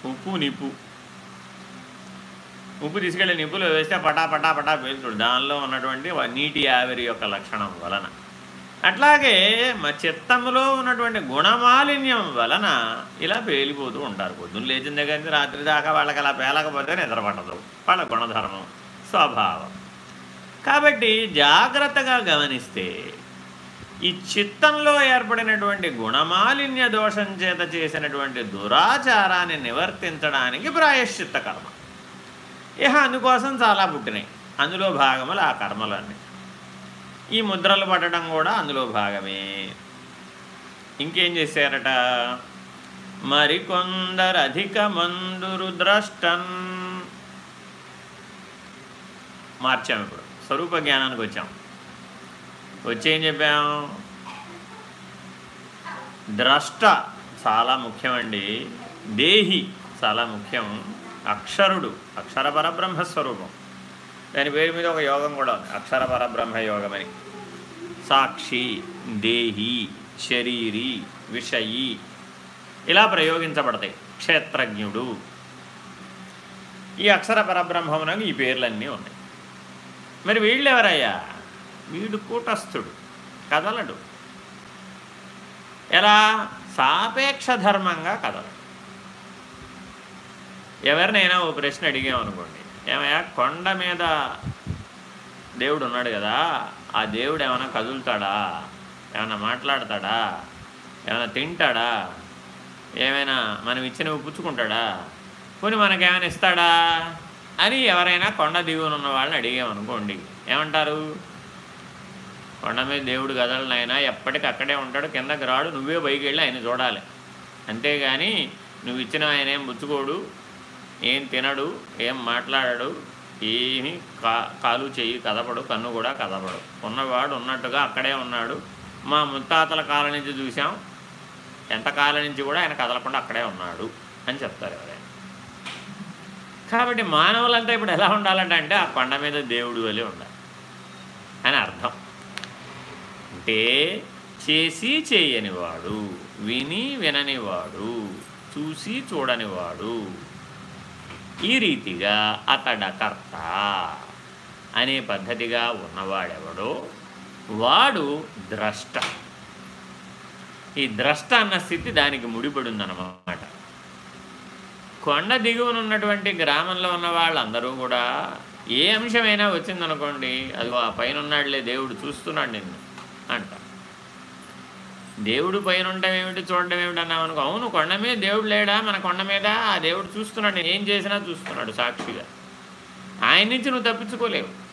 ఉప్పు నిప్పు. ఉప్పు తీసుకెళ్ళి నిప్పులు వేస్తే పటా పటా పటా పేలుతుడు దానిలో ఉన్నటువంటి నీటి ఆవిరి యొక్క లక్షణం వలన. అట్లాగే మా చిత్తంలో ఉన్నటువంటి గుణమాలిన్యం వలన ఇలా పేలిపోతూ ఉంటారు. పొద్దున్న లేచిన దగ్గర నుంచి రాత్రి దాకా వాళ్ళకి అలా పేలకపోతే నిద్రపడదు వాళ్ళ గుణధర్మం స్వభావం. కాబట్టి జాగ్రత్తగా గమనిస్తే ఈ చిత్తంలో ఏర్పడినటువంటి గుణమాలిన్య దోషం చేత చేసినటువంటి దురాచారాన్ని నివర్తించడానికి ప్రాయశ్చిత్త కర్మ ఇహ అందుకోసం చాలా పుట్టినాయి. అందులో భాగములు ఆ కర్మలన్నీ. ఈ ముద్రలు పట్టడం కూడా అందులో భాగమే. ఇంకేం చేశారట? మరికొందరు అధిక మందురు ద్రష్టన్ మార్చాం ఇప్పుడు. స్వరూప జ్ఞానానికి వచ్చాం. వచ్చేం చెప్పాం? ద్రష్ట చాలా ముఖ్యమండి. దేహి చాలా ముఖ్యం. అక్షరుడు అక్షర పరబ్రహ్మస్వరూపం దాని పేరు మీద ఒక యోగం కూడా ఉంది అక్షర పరబ్రహ్మ యోగం అని సాక్షి దేహి శరీరి విషయి ఇలా ప్రయోగించబడతాయి. క్షేత్రజ్ఞుడు. ఈ అక్షర పరబ్రహ్మమునకు ఈ పేర్లన్నీ ఉన్నాయి. మరి వీళ్ళు ఎవరయ్యా వీడు కూటస్థుడు కదలడు. ఎలా? సాపేక్ష ధర్మంగా కదలడు. ఎవరినైనా ఓ ప్రశ్న అడిగామనుకోండి ఏమయ్యా కొండ మీద దేవుడు ఉన్నాడు కదా ఆ దేవుడు ఏమైనా కదులుతాడా? ఏమైనా మాట్లాడతాడా? ఏమైనా తింటాడా? ఏమైనా మనం ఇచ్చినవి పుచ్చుకుంటాడా? పోనీ మనకేమైనా ఇస్తాడా? అని ఎవరైనా కొండ దిగువన ఉన్న వాళ్ళని అడిగామనుకోండి ఏమంటారు? కొండ మీద దేవుడు కదలనైనా ఎప్పటికి అక్కడే ఉంటాడు కిందకి రాడు నువ్వే పైకి వెళ్ళి ఆయన చూడాలి. అంతేగాని నువ్వు ఇచ్చిన ఆయన ఏం పుచ్చుకోడు ఏం తినడు ఏం మాట్లాడడు ఏమి కా కాలు చెయ్యి కదపడు కన్ను కూడా కదపడు. ఉన్నవాడు ఉన్నట్టుగా అక్కడే ఉన్నాడు. మా ముత్తాతల కాలం నుంచి చూసాం ఎంత కాలం నుంచి కూడా ఆయన కదలకుండా అక్కడే ఉన్నాడు అని చెప్తారు ఎవరైనా. కాబట్టి మానవులంతా ఇప్పుడు ఎలా ఉండాలంటే ఆ కొండ మీద దేవుడు వలె ఉండాలి అని అర్థం. అంటే చేసి చేయనివాడు విని విననివాడు చూసి చూడనివాడు. ఈ రీతిగా అతడకర్త అనే పద్ధతిగా ఉన్నవాడెవడో? వాడు ద్రష్ట. ఈ ద్రష్ట అన్న స్థితి దానికి ముడిపడిందనమాట కొండ దిగువన ఉన్నటువంటి గ్రామంలో ఉన్న వాళ్ళందరూ కూడా ఏ అంశమైనా వచ్చిందనుకోండి అది ఆ పైన ఉన్నాడులే దేవుడు చూస్తున్నాడు నిన్ను అంట. దేవుడు పైన ఉండటం ఏమిటి చూడడం ఏమిటి అన్నాం అనుకో అవును కొండ మీద దేవుడు లేడా? మన కొండ మీద ఆ దేవుడు చూస్తున్నాడు. నేను ఏం చేసినా చూస్తున్నాడు సాక్షిగా. ఆయన నుంచి నువ్వు తప్పించుకోలేవు.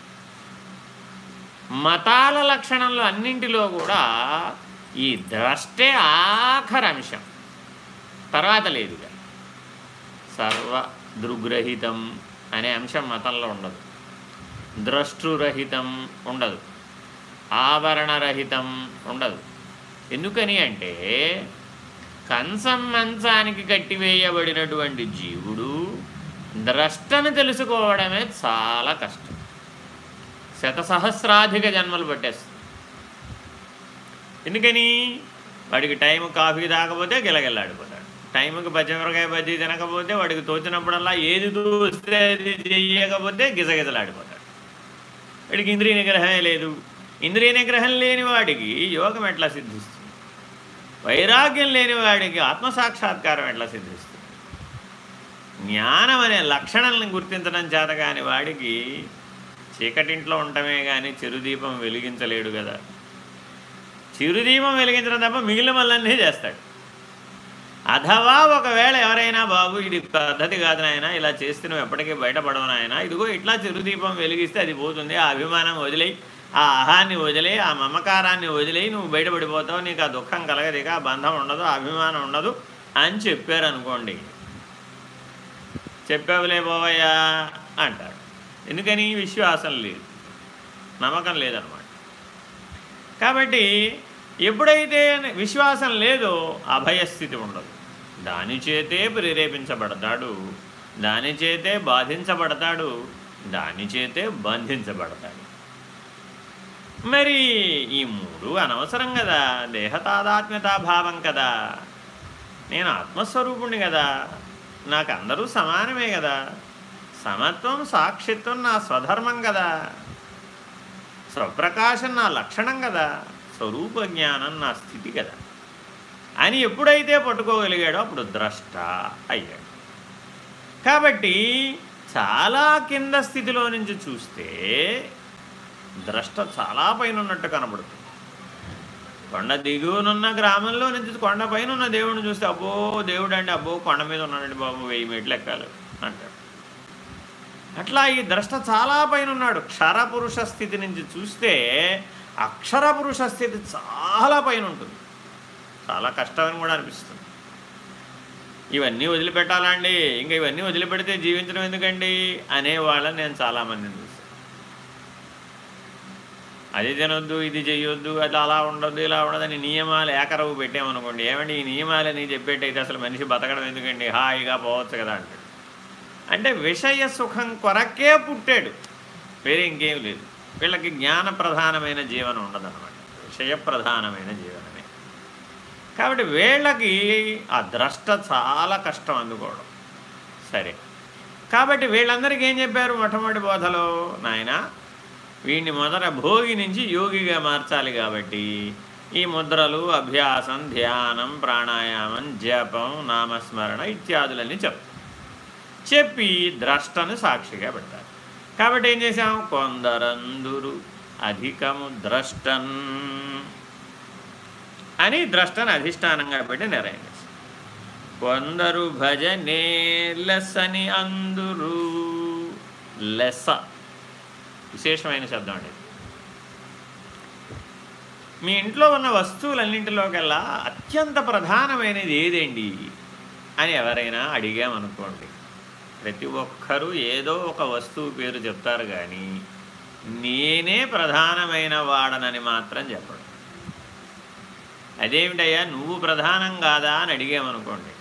మతాల లక్షణంలో అన్నింటిలో కూడా ఈ ద్రష్టే ఆఖరి అంశం. తర్వాత లేదుగా సర్వ దృగ్రహితం అనే అంశం మతంలో ఉండదు. ద్రష్టురహితం ఉండదు. ఆవరణరహితం ఉండదు. ఎందుకని అంటే కంసం మంచానికి కట్టివేయబడినటువంటి జీవుడు ద్రష్టను తెలుసుకోవడమే చాలా కష్టం. శతసహస్రాధిక జన్మలు పట్టేస్తుంది. ఎందుకని? వాడికి టైం కాఫీ తాకపోతే గిలగిల్లాడిపోతాడు. టైంకి పచ్చిమిరకాయ బజ్జీ తినకపోతే వాడికి తోచినప్పుడల్లా ఏది తోస్తే అది చేయకపోతే గిజగిజలాడిపోతాడు వాడికి ఇంద్రియ నిగ్రహమే లేదు. ఇంద్రియ నిగ్రహం లేని వాడికి యోగం ఎట్లా సిద్ధిస్తుంది? వైరాగ్యం లేని వాడికి ఆత్మసాక్షాత్కారం ఎట్లా సిద్ధిస్తుంది? జ్ఞానం అనే లక్షణాలను గుర్తించడం చేత కాని వాడికి చీకటింట్లో ఉండటమే కానీ చిరుదీపం వెలిగించలేడు కదా. చిరుదీపం వెలిగించడం తప్ప మిగిలిన మళ్ళన్నీ చేస్తాడు. అథవా ఒకవేళ ఎవరైనా బాబు ఇది పద్ధతి కాదు నాయన ఇలా చేస్తే నువ్వు ఎప్పటికీ బయటపడవు నాయన ఇదిగో ఇట్లా చిరుదీపం వెలిగిస్తే అది పోతుంది ఆ అభిమానం వదిలేయి. ఆ అహాన్ని వదిలే ఆ మమకారాన్ని వదిలే నువ్వు బయటపడిపోతావు నీకు ఆ దుఃఖం కలగదు ఆ బంధం ఉండదు అభిమానం ఉండదు అని చెప్పారు అనుకోండి చెప్పావులే పోవయ్యా అంటారు. ఎందుకని? విశ్వాసం లేదు. నమ్మకం లేదనమాట. కాబట్టి ఎప్పుడైతే విశ్వాసం లేదో అభయస్థితి ఉండదు. దాని చేతే ప్రేరేపించబడతాడు దాని చేతే బాధించబడతాడు దాని చేతే బంధించబడతాడు. మరి ఈ మూడు అనవసరం కదా. దేహతాదాత్మ్యతాభావం కదా. నేను ఆత్మస్వరూపుణ్ణి కదా. నాకు అందరూ సమానమే కదా. సమత్వం సాక్షిత్వం నా స్వధర్మం కదా. స్వప్రకాశం నా లక్షణం కదా. స్వరూప జ్ఞానం నా స్థితి కదా. అని ఎప్పుడైతే పట్టుకోగలిగాడో అప్పుడు ద్రష్ట అయ్యాడు. కాబట్టి చాలా కింద స్థితిలో నుంచి చూస్తే ద్రష్ట చాలా పైన ఉన్నట్టు కనబడుతుంది. కొండ దిగువనున్న గ్రామంలో నుంచి కొండ పైన ఉన్న దేవుడిని చూస్తే అబ్బో దేవుడు అండి అబ్బో కొండ మీద ఉన్నాడండి బాబు వెయ్యి మెట్లు ఎక్కాలి అంటాడు. అట్లా ఈ ద్రష్ట చాలా పైన ఉన్నాడు క్షరపురుష స్థితి నుంచి చూస్తే అక్షర పురుష స్థితి చాలా పైన ఉంటుంది చాలా కష్టమని కూడా అనిపిస్తుంది. ఇవన్నీ వదిలిపెట్టాలండి. ఇంకా ఇవన్నీ వదిలిపెడితే జీవించడం ఎందుకండి? అనేవాళ్ళని నేను చాలామందిని చూస్తాను అది తినొద్దు ఇది చేయొద్దు అది అలా ఉండొద్దు ఇలా ఉండదని నియమాలు ఏకరవు పెట్టామనుకోండి. ఏమండి ఈ నియమాలని చెప్పేటైతే అసలు మనిషి బతకడం ఎందుకండి? హాయిగా పోవచ్చు కదా అంటాడు. అంటే విషయ సుఖం కొరకే పుట్టాడు. వేరే ఇంకేం లేదు. వీళ్ళకి జ్ఞాన ప్రధానమైన జీవనం ఉండదన్నమాట. విషయ ప్రధానమైన జీవనమే. కాబట్టి వీళ్ళకి ఆ ద్రష్ట చాలా కష్టం అందుకోవడం. సరే. కాబట్టి వీళ్ళందరికీ ఏం చెప్పారు మొట్టమొదటి బోధలో? నాయన వీడిని మొదట భోగి నుంచి యోగిగా మార్చాలి కాబట్టి ఈ ముద్రలు అభ్యాసం ధ్యానం ప్రాణాయామం జపం నామస్మరణ ఇత్యాదులన్నీ చెప్ చెప్పి ద్రష్టను సాక్షిగా పెడతారు కాబట్టి ఏం చేశాం? కొందరందురు అధికము ద్రష్టన్ అని ద్రష్టను అధిష్టానంగా పెట్టి నిర్ణయం చేశాం. కొందరు భజనే లెస్సని అందురు లెస్స విశేషమైన శబ్దం అండి. మీ ఇంట్లో ఉన్న వస్తువులన్నింటిలోకెల్లా అత్యంత ప్రధానమైనది ఏదండి? అని ఎవరైనా అడిగామనుకోండి. ప్రతి ఒక్కరూ ఏదో ఒక వస్తువు పేరు చెప్తారు కానీ నేనే ప్రధానమైన వాడనని మాత్రం చెప్పడం అదేమిటయ్యా నువ్వు ప్రధానం కాదా అని అడిగామనుకోండి.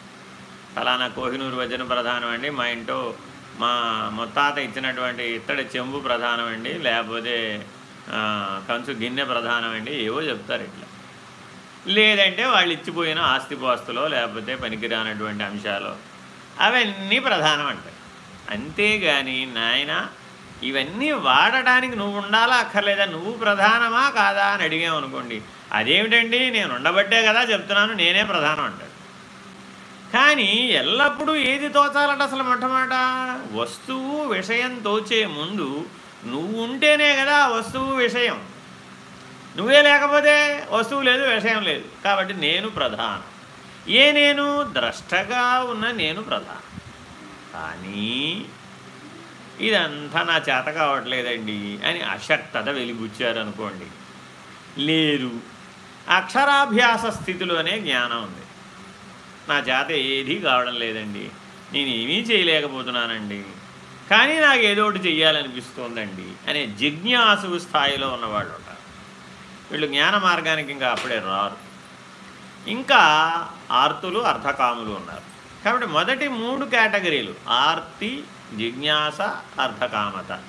ఫలానా కోహినూరు వజ్రం ప్రధానం అండి మా ఇంట్లో మా ముత్తాత ఇచ్చినటువంటి ఇత్తడి చెంబు ప్రధానం అండి లేకపోతే కంచు గిన్నె ప్రధానమండి ఏవో చెప్తారు ఇట్లా. లేదంటే వాళ్ళు ఇచ్చిపోయిన ఆస్తిపాస్తులో లేకపోతే పనికిరానటువంటి అంశాలు అవన్నీ ప్రధానం అంటాయి అంతేగాని నాయన ఇవన్నీ వాడటానికి నువ్వు ఉండాలా అక్కర్లేదా? నువ్వు ప్రధానమా కాదా అని అడిగామనుకోండి అదేమిటండి? నేను ఉండబట్టే కదా చెప్తున్నాను నేనే ప్రధానం అంటాడు కానీ ఎల్లప్పుడూ ఏది తోచాలట అసలు మొట్టమాట వస్తువు విషయం తోచే ముందు నువ్వు ఉంటేనే కదా వస్తువు విషయం. నువ్వే లేకపోతే వస్తువు లేదు విషయం లేదు. కాబట్టి నేను ప్రధానం. ఏ నేను? ద్రష్టగా ఉన్న నేను ప్రధానం. కానీ ఇదంతా నా చేత కావట్లేదండి అని అశక్తత వెలిబుచ్చారనుకోండి. లేదు. అక్షరాభ్యాస స్థితిలోనే జ్ఞానం ఉంది. నా చేత ఏదీ కావడం లేదండి. నేను ఏమీ చేయలేకపోతున్నానండి. కానీ నాకు ఏదో ఒకటి చెయ్యాలనిపిస్తోందండి. అనే జిజ్ఞాసు స్థాయిలో ఉన్నవాళ్ళు ఉంటారు వీళ్ళు జ్ఞాన మార్గానికి ఇంకా అప్పుడే రారు. ఇంకా ఆర్తులు అర్థకాములు ఉన్నారు. కాబట్టి మొదటి మూడు కేటగిరీలు ఆర్తి జిజ్ఞాస అర్థకామత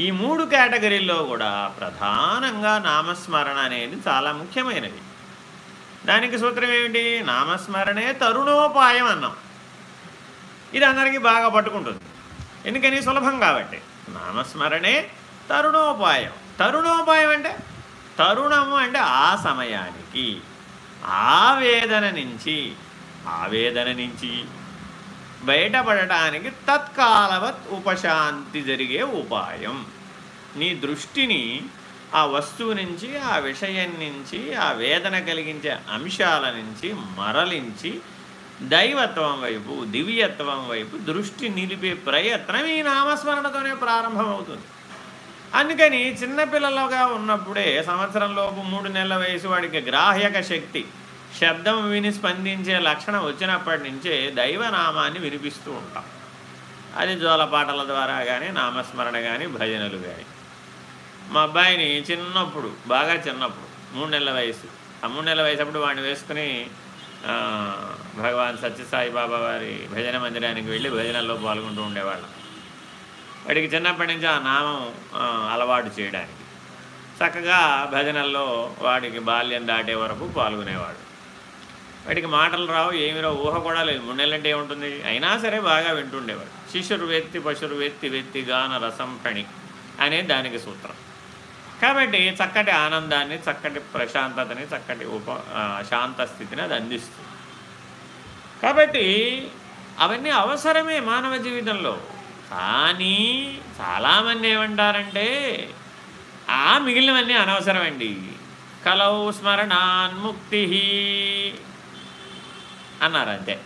ఈ మూడు కేటగిరీల్లో కూడా ప్రధానంగా నామస్మరణ అనేది చాలా ముఖ్యమైనది. దానికి సూత్రం ఏమిటి? నామస్మరణే తరుణోపాయం అన్నాం. ఇది అందరికీ బాగా పట్టుకుంటుంది. ఎందుకని? సులభం కాబట్టి. నామస్మరణే తరుణోపాయం. తరుణోపాయం అంటే? తరుణము అంటే ఆ సమయానికి ఆవేదన నుంచి ఆవేదన నుంచి బయటపడటానికి తత్కాలవత్ ఉపశాంతి జరిగే ఉపాయం. నీ దృష్టిని ఆ వస్తువు నుంచి ఆ విషయం నుంచి ఆ వేదన కలిగించే అంశాల నుంచి మరలించి దైవత్వం వైపు దివ్యత్వం వైపు దృష్టి నిలిపే ప్రయత్నం ఈ నామస్మరణతోనే ప్రారంభమవుతుంది. అందుకని చిన్నపిల్లలుగా ఉన్నప్పుడే సంవత్సరంలోపు మూడు నెలల వయసు వాడికి గ్రాహ్యక శక్తి శబ్దం విని స్పందించే లక్షణం వచ్చినప్పటి నుంచే దైవనామాన్ని వినిపిస్తూ ఉంటాం. అది జోలపాటల ద్వారా కానీ నామస్మరణ కానీ భజనలు కానీ మా అబ్బాయిని చిన్నప్పుడు బాగా చిన్నప్పుడు మూడు నెలల వయసు. ఆ మూడు నెలల వయసు అప్పుడు వాడిని వేసుకుని భగవాన్ సత్యసాయి బాబా వారి భజన మందిరానికి వెళ్ళి భజనల్లో పాల్గొంటూ ఉండేవాళ్ళం. వాడికి చిన్నప్పటి నుంచి ఆ నామం అలవాటు చేయడానికి. చక్కగా భజనల్లో వాడికి బాల్యం దాటే వరకు పాల్గొనేవాడు. వాడికి మాటలు రావు ఏమి రావు ఊహ కూడా లేదు. మున్నెలంటే ఏముంటుంది? అయినా సరే బాగా వింటుండేవాడు. శిష్యురు వ్యక్తి పశురు వెత్తి వ్యక్తి గాన రసం పణి అనే దానికి సూత్రం. కాబట్టి చక్కటి ఆనందాన్ని చక్కటి ప్రశాంతతని చక్కటి ఉప శాంత స్థితిని అది అందిస్తుంది. కాబట్టి అవన్నీ అవసరమే మానవ జీవితంలో. కానీ చాలామంది ఏమంటారంటే ఆ మిగిలినవన్నీ అనవసరమండి. కలవు స్మరణాన్ముక్తి అన్నారు అంతే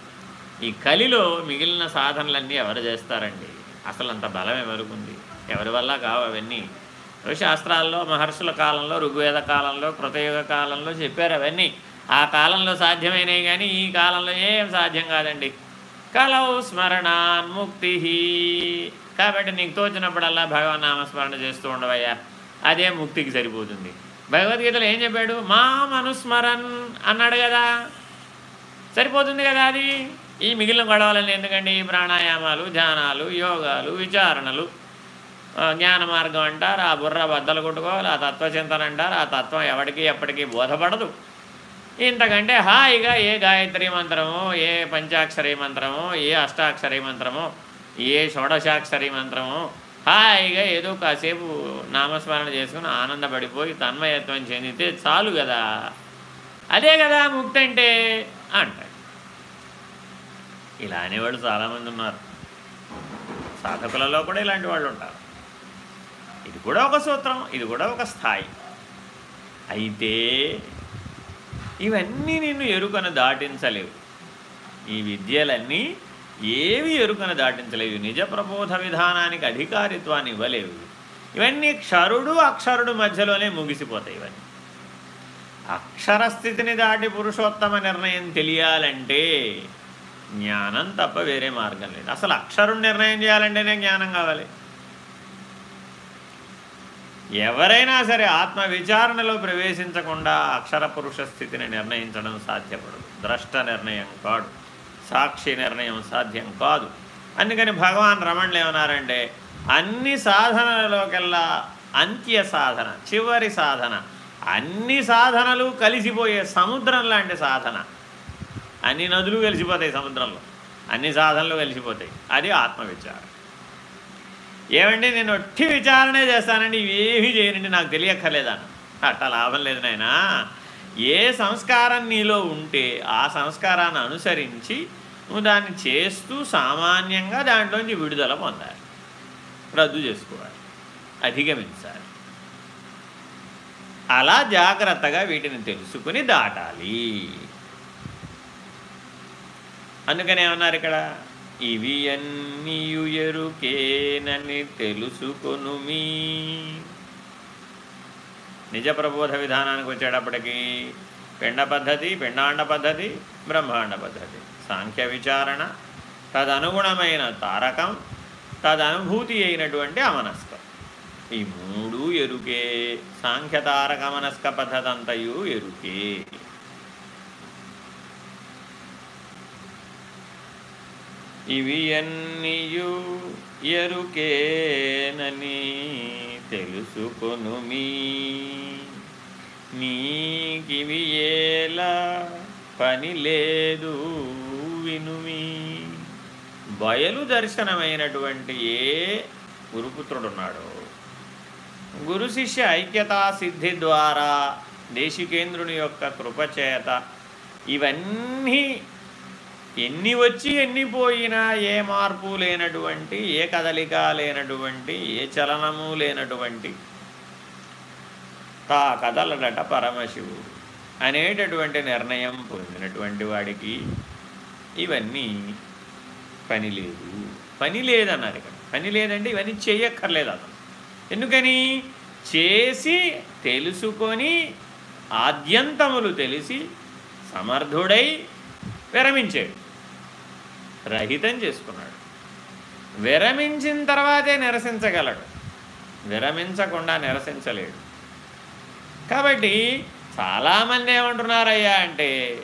ఈ కలిలో మిగిలిన సాధనలన్నీ ఎవరు చేస్తారండి? అసలు అంత బలం ఎవరికి ఎవరి వల్ల కావు అవన్నీ? శాస్త్రాల్లో మహర్షుల కాలంలో ఋగ్వేద కాలంలో కృతయుగ కాలంలో చెప్పారు అవన్నీ. ఆ కాలంలో సాధ్యమైనవి కానీ ఈ కాలంలో ఏం సాధ్యం కాదండి. కలవు స్మరణాన్ముక్తి కాబట్టి నీకు తోచినప్పుడల్లా భగవన్ నామస్మరణ చేస్తూ ఉండవయ్యా. అదే ముక్తికి సరిపోతుంది. భగవద్గీతలో ఏం చెప్పాడు? మా మనుస్మరన్ అన్నాడు కదా. సరిపోతుంది కదా అది? ఈ మిగిలిన గొడవలని ఎందుకండి? ప్రాణాయామాలు ధ్యానాలు యోగాలు విచారణలు. జ్ఞాన మార్గం అంటారు ఆ బుర్ర బద్దలు కొట్టుకోవాలి ఆ తత్వచింతన అంటారు ఆ తత్వం ఎవరికి ఎప్పటికీ బోధపడదు. ఇంతకంటే హాయిగా ఏ గాయత్రి మంత్రమో ఏ పంచాక్షరి మంత్రమో ఏ అష్టాక్షరి మంత్రమో ఏ షోడశాక్షరి మంత్రమో హాయిగా ఏదో కాసేపు నామస్మరణ చేసుకుని ఆనందపడిపోయి తన్మయత్వం చెందితే చాలు కదా అదే కదా ముక్తి అంటే అంటాడు. ఇలా అనేవాళ్ళు చాలామంది ఉన్నారు. సాధకులలో కూడా ఇలాంటి వాళ్ళు ఉంటారు. ఇది కూడా ఒక సూత్రం ఇది కూడా ఒక స్థాయి. అయితే ఇవన్నీ నిన్ను ఎరుకను దాటించలేవు. ఈ విద్యలన్నీ ఏవి ఎరుకను దాటించలేవు. నిజ ప్రబోధ విధానానికి అధికారిత్వాన్ని ఇవ్వలేవు. ఇవన్నీ క్షరుడు అక్షరుడు మధ్యలోనే ముగిసిపోతాయి ఇవన్నీ. అక్షరస్థితిని దాటి పురుషోత్తమ నిర్ణయం తెలియాలంటే జ్ఞానం తప్ప వేరే మార్గం లేదు. అసలు అక్షరం నిర్ణయం చేయాలంటేనే జ్ఞానం కావాలి. ఎవరైనా సరే ఆత్మ విచారణలో ప్రవేశించకుండా అక్షర పురుష స్థితిని నిర్ణయించడం సాధ్యపడదు. ద్రష్ట నిర్ణయం కాదు. సాక్షి నిర్ణయం సాధ్యం కాదు. అందుకని భగవాన్ రమణులు ఏమన్నారంటే అన్ని సాధనలలోకెల్లా అంత్య సాధన చివరి సాధన అన్ని సాధనలు కలిసిపోయే సముద్రం లాంటి సాధన. అన్ని నదులు కలిసిపోతాయి సముద్రంలో. అన్ని సాధనలు కలిసిపోతాయి. అది ఆత్మవిచారం. ఏమండి నేను ఒట్టి విచారణే చేస్తానండి ఇవేమీ చేయనండి నాకు తెలియక్కర్లేదాను. అట్ట లాభం లేదు నాయన. ఏ సంస్కారం నీలో ఉంటే ఆ సంస్కారాన్ని అనుసరించి నువ్వు దాన్ని చేస్తూ సామాన్యంగా దాంట్లోంచి విడుదల పొందాలి. రద్దు చేసుకోవాలి. అధిగమించాలి. అలా జాగ్రత్తగా వీటిని తెలుసుకుని దాటాలి. అందుకని ఏమన్నారు ఇక్కడ? ఇవి అన్నీయు ఎరుకేనని తెలుసుకొనుమి నిజ ప్రబోధ విధానానికి వచ్చేటప్పటికీ పిండ పద్ధతి పిండాండ పద్ధతి బ్రహ్మాండ పద్ధతి. సాంఖ్య విచారణ తదనుగుణమైన తారకం తదనుభూతి అయినటువంటి అమనస్కం. ఈ మూడు ఎరుకే. సాంఖ్యతారక మనస్క పద్ధతి అంతయు ఎరుకే. ఇవి అన్నీయు ఎరుకేనని తెలుసుకొను మీ. నీకివి ఏలా పని లేదు వినుమి బయలు దర్శనమైనటువంటి ఏ గురుపుత్రుడున్నాడో. గురు శిష్య ఐక్యతా సిద్ధి ద్వారా దేశికేంద్రుని యొక్క కృపచేత ఇవన్నీ ఎన్ని వచ్చి ఎన్ని పోయినా ఏ మార్పు లేనటువంటి ఏ కదలిక లేనటువంటి ఏ చలనము లేనటువంటి తా కదలడట పరమశివుడు. అనేటటువంటి నిర్ణయం పొందినటువంటి వాడికి ఇవన్నీ పని లేదు. పని లేదన్నారు ఇక్కడ. పని లేదంటే ఇవన్నీ చేయక్కర్లేదు అతను. ఎందుకని? చేసి తెలుసుకొని ఆద్యంతములు తెలిసి సమర్థుడై విరమించాడు. రహితం చేసుకున్నాడు. విరమించిన తర్వాతే నిరసించగలడు. విరమించకుండా నిరసించలేడు. కాబట్టి చాలామంది ఏమంటున్నారయ్యా అంటే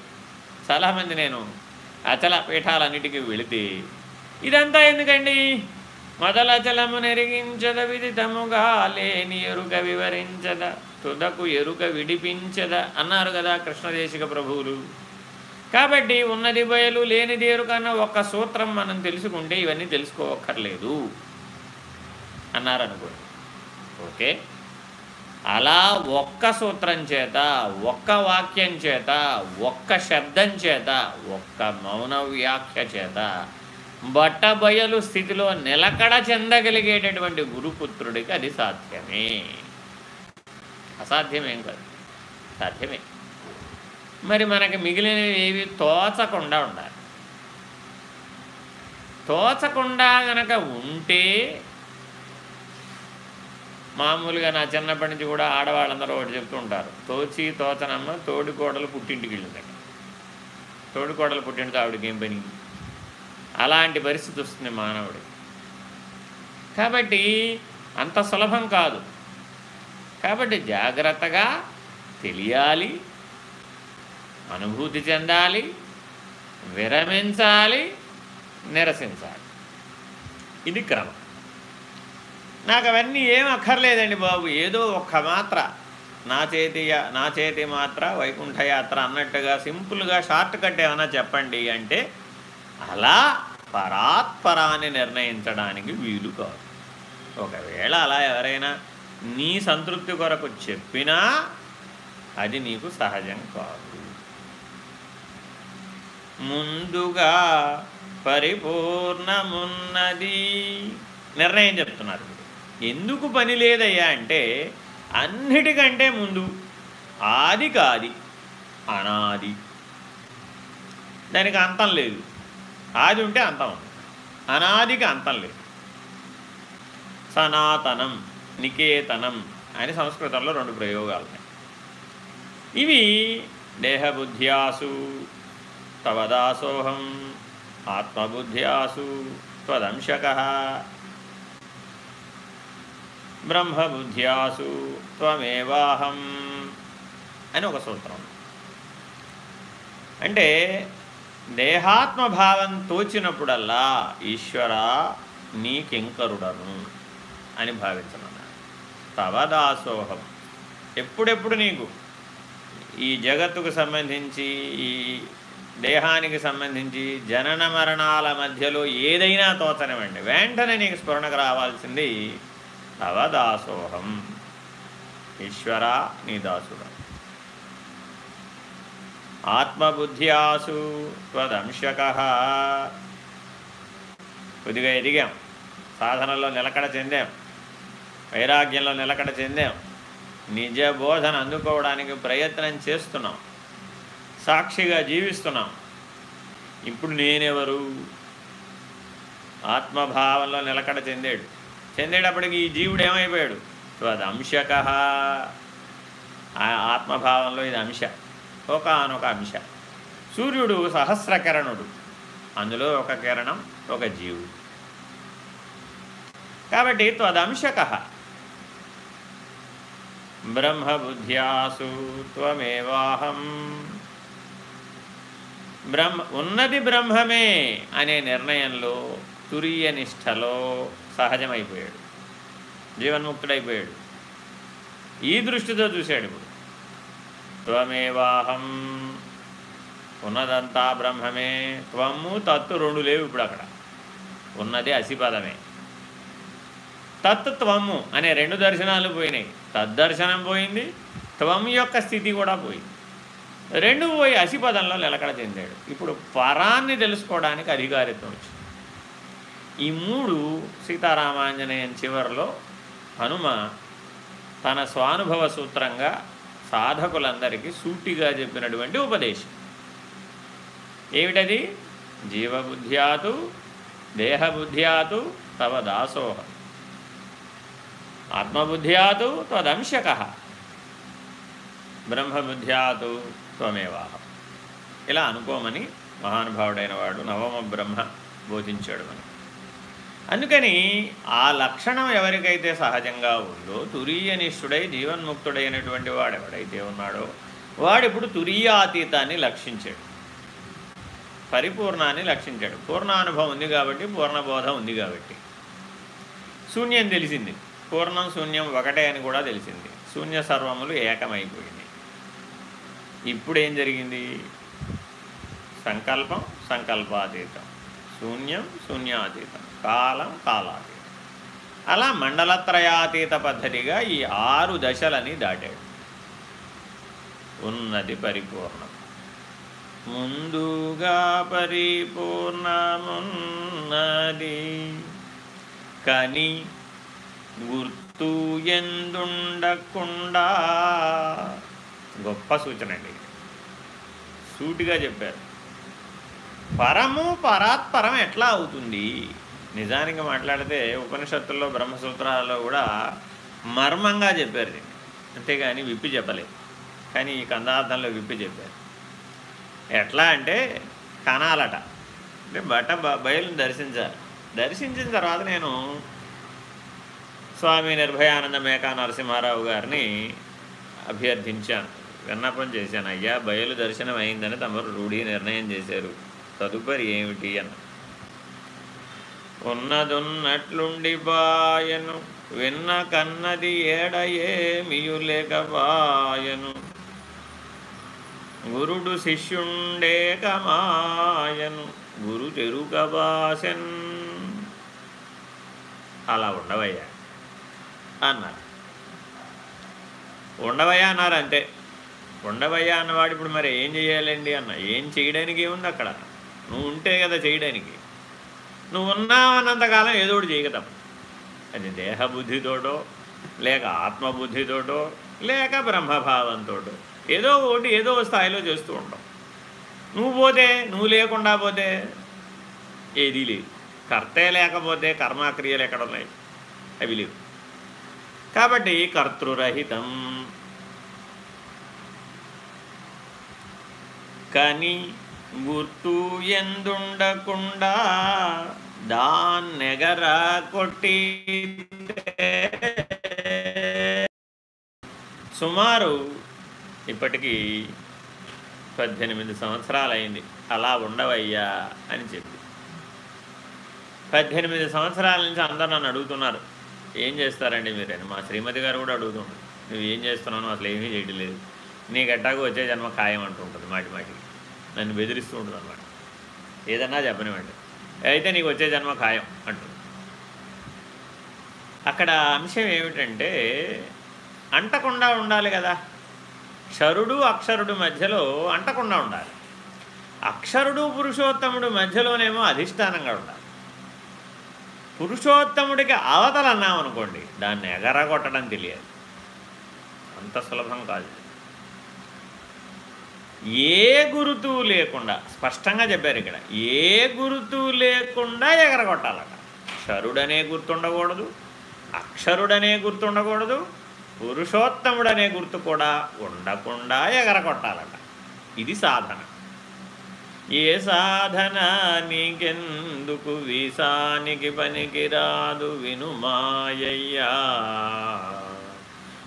చాలామంది నేను అచల పీఠాలన్నిటికీ వెళితే ఇదంతా ఎందుకండి? మొదలచలము నెరిగించద విదితముగా లేని ఎరుక వివరించద తుదకు ఎరుక విడిపించద అన్నారు కదా కృష్ణదేశిక ప్రభువులు. కాబట్టి ఉన్నది బయలు లేనిది ఎరుకన్న ఒక్క సూత్రం మనం తెలుసుకుంటే ఇవన్నీ తెలుసుకోవక్కర్లేదు అన్నారనుకో. ఓకే? అలా ఒక్క సూత్రం చేత ఒక్క వాక్యం చేత ఒక్క శబ్దం చేత ఒక్క మౌన వ్యాఖ్య చేత బట్టబయలు స్థితిలో నిలకడ చెందగలిగేటటువంటి గురుపుత్రుడికి అది సాధ్యమే. అసాధ్యమేం కాదు. సాధ్యమే. మరి మనకి మిగిలినవి ఏవి? తోచకుండా ఉండాలి. తోచకుండా గనక ఉంటే మామూలుగా నా చిన్నప్పటి నుంచి కూడా ఆడవాళ్ళందరూ ఒకటి చెప్తూ ఉంటారు. తోచి తోచనమ్మ తోడుకోడలు పుట్టింటికి వెళ్ళిందట. తోడుకోడలు పుట్టింటితో ఆవిడకి ఏం పని? అలాంటి పరిస్థితి వస్తుంది మానవుడి కాబట్టి అంత సులభం కాదు. కాబట్టి జాగ్రత్తగా తెలియాలి అనుభూతి చెందాలి విరమించాలి నిరసించాలి. ఇది క్రమం. నాకు అవన్నీ ఏం అక్కర్లేదండి బాబు. ఏదో ఒక్క మాత్ర. నా చేతి నా చేతి మాత్ర వైకుంఠయాత్ర అన్నట్టుగా సింపుల్గా షార్ట్ కట్ ఏమైనా చెప్పండి అంటే అలా పరాత్పరాన్ని నిర్ణయించడానికి వీలు కాదు. ఒకవేళ అలా ఎవరైనా నీ సంతృప్తి కొరకు చెప్పినా అది నీకు సహజం కాదు. ముందుగా పరిపూర్ణమున్నది. నిర్ణయం చెప్తున్నారు. ఎందుకు పని లేదయ్యా అంటే అన్నిటికంటే ముందు ఆది కాది అనాది. దానికి అంతం లేదు. ఆది ఉంటే అంతం అనాదికి అంతం లేదు. సనాతనం నికేతనం అని సంస్కృతంలో రెండు ప్రయోగాలు ఉన్నాయి ఇవి దేహబుద్ధ్యాసు తవదాసోహం ఆత్మబుద్ధ్యాసు త్వదంశక బ్రహ్మబుద్ధ్యాసు త్వమేవాహం అని ఒక సూత్రం. అంటే దేహాత్మభావం తోచినప్పుడల్లా ఈశ్వర నీకింకరుడను అని భావించమన్నా తవదాసోహం. ఎప్పుడెప్పుడు నీకు? ఈ జగత్తుకు సంబంధించి ఈ దేహానికి సంబంధించి జనన మరణాల మధ్యలో ఏదైనా తోచనివ్వండి. వెంటనే నీకు స్ఫురణకు రావాల్సింది అవదాసోహం ఈశ్వర నీ దాసుడు. ఆత్మబుద్ధ్యాసు త్వదంశక. కొద్దిగా ఎదిగాం. సాధనలో నిలకడ చెందాం. వైరాగ్యంలో నిలకడ చెందాం. నిజ బోధన అందుకోవడానికి ప్రయత్నం చేస్తున్నాం. సాక్షిగా జీవిస్తున్నాం. ఇప్పుడు నేనెవరు? ఆత్మభావంలో నిలకడ చెందాడు. చెందేటప్పటికి ఈ జీవుడు ఏమైపోయాడు? త్వదంశక ఆత్మభావంలో ఇది అంశ. ఒకనొక అంశ. సూర్యుడు సహస్రకిరణుడు. అందులో ఒక కిరణం ఒక జీవుడు. కాబట్టి త్వదంశక బ్రహ్మబుద్ధ్యాసు త్వమేవాహం. బ్రహ్మ ఉన్నది బ్రహ్మమే అనే నిర్ణయంలో తురియ నిష్టలో సహజమైపోయాడు. జీవన్ముక్తుడైపోయాడు. ఈ దృష్టితో చూశాడు ఇప్పుడు. త్వమేవాహం ఉన్నదంతా బ్రహ్మమే త్వము తత్తు రెండు లేవు ఇప్పుడు అక్కడ. ఉన్నది అసిపదమే. తత్వము అనే రెండు దర్శనాలు పోయినాయి. తద్దర్శనం పోయింది త్వం యొక్క స్థితి కూడా పోయింది. రెండు పోయి అసిపదంలో నిలకడ చెందాడు. ఇప్పుడు పరాన్ని తెలుసుకోవడానికి అధికారిత్వం వచ్చింది. ఈ మూడు సీతారామాంజనేయం చివరిలో హనుమ తన స్వానుభవ సూత్రంగా సాధకులందరికీ సూటిగా చెప్పినటువంటి ఉపదేశం. ఏమిటది? జీవబుద్ధ్యాతు దేహబుద్ధ్యాతు తవ దాసోహ. ఆత్మబుద్ధ్యాతు తదంశక బ్రహ్మబుద్ధ్యాతు త్వమేవాహం. ఇలా అనుకోమని మహానుభావుడైన వాడు నవమ బ్రహ్మ బోధించాడు మనకి. అందుకని ఆ లక్షణం ఎవరికైతే సహజంగా ఉందో తురీయనిష్ఠుడై జీవన్ముక్తుడైనటువంటి వాడు ఎవడైతే ఉన్నాడో వాడిప్పుడు తురీయాతీతాన్ని లక్షించాడు. పరిపూర్ణాన్ని లక్షించాడు. పూర్ణానుభవం ఉంది కాబట్టి పూర్ణబోధ ఉంది కాబట్టి. శూన్యం తెలిసింది. పూర్ణం శూన్యం ఒకటే అని కూడా తెలిసింది. శూన్య సర్వములు ఏకమైపోయింది ఇప్పుడు ఏం జరిగింది? సంకల్పం సంకల్పాతీతం. శూన్యం శూన్యాతీతం. కాలం కాలాతీతం. అలా మండలత్రయాతీత పద్ధతిగా ఈ ఆరు దశలని దాటాడు. ఉన్నది పరిపూర్ణం. ముందుగా పరిపూర్ణమున్నది. కని గుర్తు ఎందుండకుండా గొప్ప సూచన అండి. సూటిగా చెప్పారు. పరము పరాత్పరం ఎట్లా అవుతుంది? నిజానికి మాట్లాడితే ఉపనిషత్తుల్లో బ్రహ్మసూత్రాల్లో కూడా మర్మంగా చెప్పారు దీన్ని. అంతేగాని విప్పి చెప్పలేదు. కానీ ఈ కందార్థంలో విప్పి చెప్పారు. ఎట్లా అంటే కనాలట అంటే బట్ట బయలుని దర్శించాలి దర్శించిన తర్వాత నేను స్వామి నిర్భయానంద మేకా నరసింహారావు గారిని అభ్యర్థించాను. విన్నపం చేశాను. అయ్యా బయలు దర్శనం అయిందని తమరు రూఢి నిర్ణయం చేశారు. తదుపరి ఏమిటి అన్న. ఉన్నదున్నట్లుండి బాయను విన్న కన్నది ఏడయేమియులేకపాయను గురుడు శిష్యుండే కమాయను గురు తెరుకబాసెన్ అలా ఉండవయ్యా. అన్నారు. ఉండవయ్యా అన్నారు అంతే. ఉండవయ్యా అన్నవాడు ఇప్పుడు మరి ఏం చేయాలండి అన్న? ఏం చేయడానికి ఏముంది అక్కడ? నువ్వు ఉంటే కదా చేయడానికి. నువ్వు ఉన్నావన్నంతకాలం ఏదో ఒకటి చేయగతాం అది దేహబుద్ధితోటో లేక ఆత్మబుద్ధితోటో లేక బ్రహ్మభావంతో ఏదో ఒకటి ఏదో స్థాయిలో చేస్తూ ఉంటాం. నువ్వు పోతే నువ్వు లేకుండా పోతే ఏదీ లేదు కర్తే లేకపోతే కర్మక్రియలు ఎక్కడ ఉన్నాయి? అవి లేవు. కాబట్టి కర్తృరహితం. కానీ గుర్తు ఎందుండకుండా దాన్నెగరా కొట్టి సుమారు ఇప్పటికీ పద్దెనిమిది సంవత్సరాలైంది. అలా ఉండవయ్యా అని చెప్పి. పద్దెనిమిది సంవత్సరాల నుంచి అందరు నన్ను అడుగుతున్నారు. ఏం చేస్తారండి మీరని? మా శ్రీమతి గారు కూడా అడుగుతున్నారు. నువ్వు ఏం చేస్తున్నావు అసలు ఏమీ చేయట్లేదు. నీకు ఎట్టాకు వచ్చే జన్మ ఖాయం అంటూ ఉంటుంది మాటి మాటికి. నన్ను బెదిరిస్తూ ఉంటుంది అనమాట ఏదన్నా చెప్పనివ్వండి అయితే నీకు వచ్చే జన్మ ఖాయం అంటుంది. అక్కడ అంశం ఏమిటంటే అంటకుండా ఉండాలి కదా. క్షరుడు అక్షరుడు మధ్యలో అంటకుండా ఉండాలి. అక్షరుడు పురుషోత్తముడు మధ్యలోనేమో అధిష్టానంగా ఉండాలి. పురుషోత్తముడికి అవతలు అన్నామనుకోండి దాన్ని ఎగరగొట్టడం తెలియదు. అంత సులభం కాదు. ఏ గురుతు లేకుండా స్పష్టంగా చెప్పారు ఇక్కడ ఏ గురుతు లేకుండా ఎగరగొట్టాలట. క్షరుడనే గుర్తుండకూడదు అక్షరుడనే గుర్తుండకూడదు పురుషోత్తముడనే గుర్తు కూడా ఉండకుండా ఎగరగొట్టాలట. ఇది సాధన. ఏ సాధన నీకెందుకు? వీసానికి పనికిరాదు వినుమాయ్యా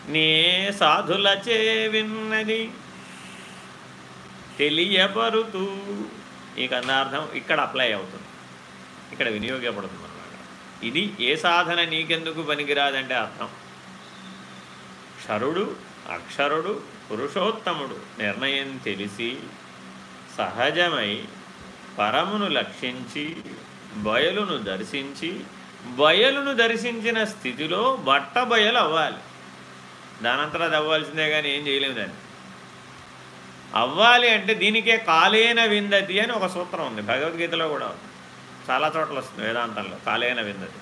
నే సాధులచే విన్నది తెలియబరుతూ. ఈ కన్నార్థం ఇక్కడ అప్లై అవుతుంది. ఇక్కడ వినియోగపడుతుంది అన్నమాట ఇది ఏ సాధన నీకెందుకు పనికిరాదంటే అర్థం. క్షరుడు అక్షరుడు పురుషోత్తముడు నిర్ణయం తెలిసి సహజమై పరమును లక్షించి బయలును దర్శించి బయలును దర్శించిన స్థితిలో బట్ట బయలు అవ్వాలి దానంతరం అది అవ్వాల్సిందే కానీ ఏం చేయలేము దాన్ని. అవ్వాలి అంటే దీనికే కాలేన విందతి అని ఒక సూత్రం ఉంది. భగవద్గీతలో కూడా ఉంది. చాలా చోట్ల వస్తుంది వేదాంతంలో. కాలేన విందతి.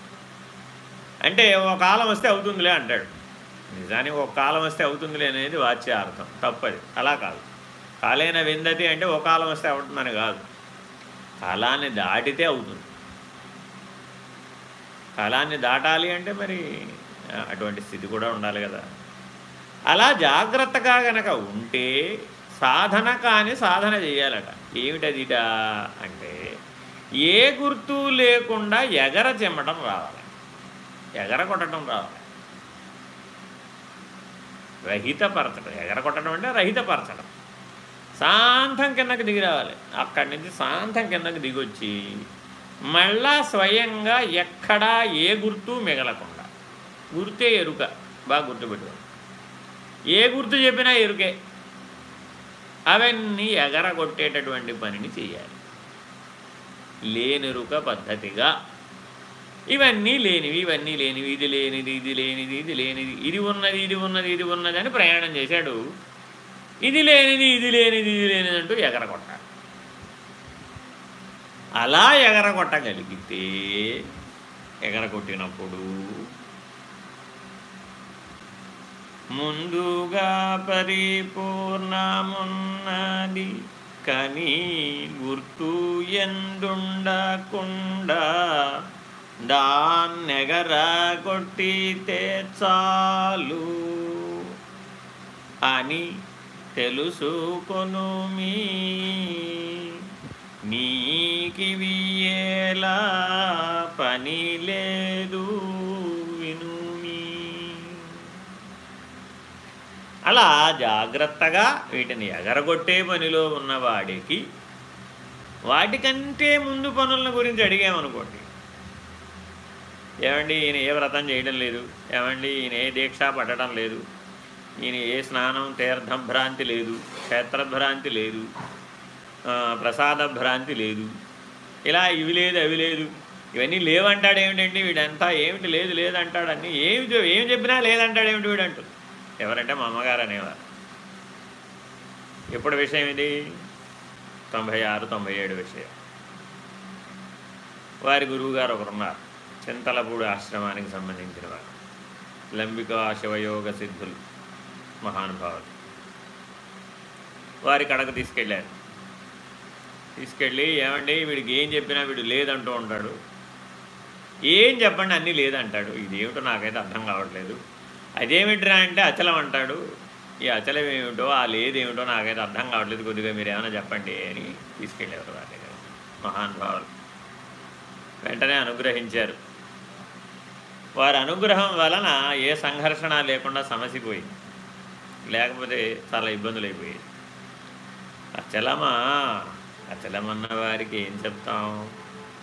అంటే ఒక కాలం వస్తే అవుతుందిలే అంటాడు. నిజానికి ఒక కాలం వస్తే అవుతుందిలే అనేది వాచ్యార్థం తప్పది. అలా కాదు. కాలేన విందతి అంటే ఒక కాలం వస్తే అవుతుందని కాదు. కాలాన్ని దాటితే అవుతుంది. కాలాన్ని దాటాలి అంటే మరి అటువంటి స్థితి కూడా ఉండాలి కదా. అలా జాగ్రత్తగా గనక ఉంటే సాధన కానీ సాధన చేయాలట. ఏమిటదిట అంటే ఏ గుర్తు లేకుండా ఎగర చెమ్మటం రావాలి. ఎగర కొట్టడం రావాలి. రహితపరచడం ఎగర కొట్టడం అంటే రహితపరచడం శాంతం కిందకి దిగి రావాలి. అక్కడి నుంచి శాంతం కిందకి దిగొచ్చి మళ్ళా స్వయంగా ఎక్కడా ఏ గుర్తు మిగలకుండా గుర్తే ఎరుక. బాగా గుర్తుపెట్టుకోండి. ఏ గుర్తు చెప్పినా ఎరుకే. అవన్నీ ఎగరగొట్టేటటువంటి పనిని చేయాలి. లేనిరుక పద్ధతిగా. ఇవన్నీ లేనివి ఇవన్నీ లేనివి ఇది లేనిది ఇది లేనిది ఇది లేనిది ఇది ఉన్నది ఇది ఉన్నది ఇది ఉన్నది అని ప్రయాణం చేశాడు. ఇది లేనిది ఇది లేనిది ఇది లేనిది అంటూ ఎగరగొట్టాలి. అలా ఎగరగొట్టగలిగితే ఎగరగొట్టినప్పుడు ముందుగా పరిపూర్ణమున్నది కని గుర్తు ఎందుండకుండా దాన్నెగర కొట్టితే చాలు అని తెలుసుకొను మీ ఎలా పని లేదు వినుమి అలా జాగ్రత్తగా వీటిని ఎగరగొట్టే పనిలో ఉన్నవాడికి వాటికంటే ముందు పనుల గురించి అడిగామనుకోండి. ఏమండి ఈయన ఏ వ్రతం చేయడం లేదు? ఏమండి ఈయన ఏ దీక్ష పట్టడం లేదు? ఈయన ఏ స్నానం తీర్థం భ్రాంతి లేదు? క్షేత్రభ్రాంతి లేదు? ప్రసాద భ్రాంతి లేదు? ఇలా ఇవి లేదు అవి లేదు. ఇవన్నీ లేవంటాడు ఏమిటండి వీడంతా? ఏమిటి లేదు లేదంటాడని అన్నీ ఏమి ఏమి చెప్పినా లేదంటాడు ఏమిటి వీడంటూ ఎవరంటే మా అమ్మగారు అనేవారు. ఎప్పుడు విషయం ఇది? తొంభై ఆరు తొంభై ఏడు విషయం. వారి గురువుగారు ఒకరున్నారు చింతలపూడి ఆశ్రమానికి సంబంధించిన వారు. లంబికా శివయోగ సిద్ధులు మహానుభావులు వారి కడకు తీసుకెళ్ళారు. తీసుకెళ్ళి ఏమండి వీడికి ఏం చెప్పినా వీడు లేదంటూ ఉంటాడు. ఏం చెప్పండి అన్నీ లేదంటాడు. ఇదేమిటో నాకైతే అర్థం కావట్లేదు. అదేమిట్రా అంటే అచలం అంటాడు. ఈ అచలం ఏమిటో ఆ లేదేమిటో నాకైతే అర్థం కావట్లేదు. కొద్దిగా మీరు ఏమైనా చెప్పండి అని తీసుకెళ్ళేవారు వారి దగ్గర మహానుభావులు వెంటనే అనుగ్రహించారు. వారి అనుగ్రహం వలన ఏ సంఘర్షణ లేకుండా సమసిపోయింది. లేకపోతే చాలా ఇబ్బందులు అయిపోయాయి అచలమా? అచలమన్న వారికి ఏం చెప్తాం?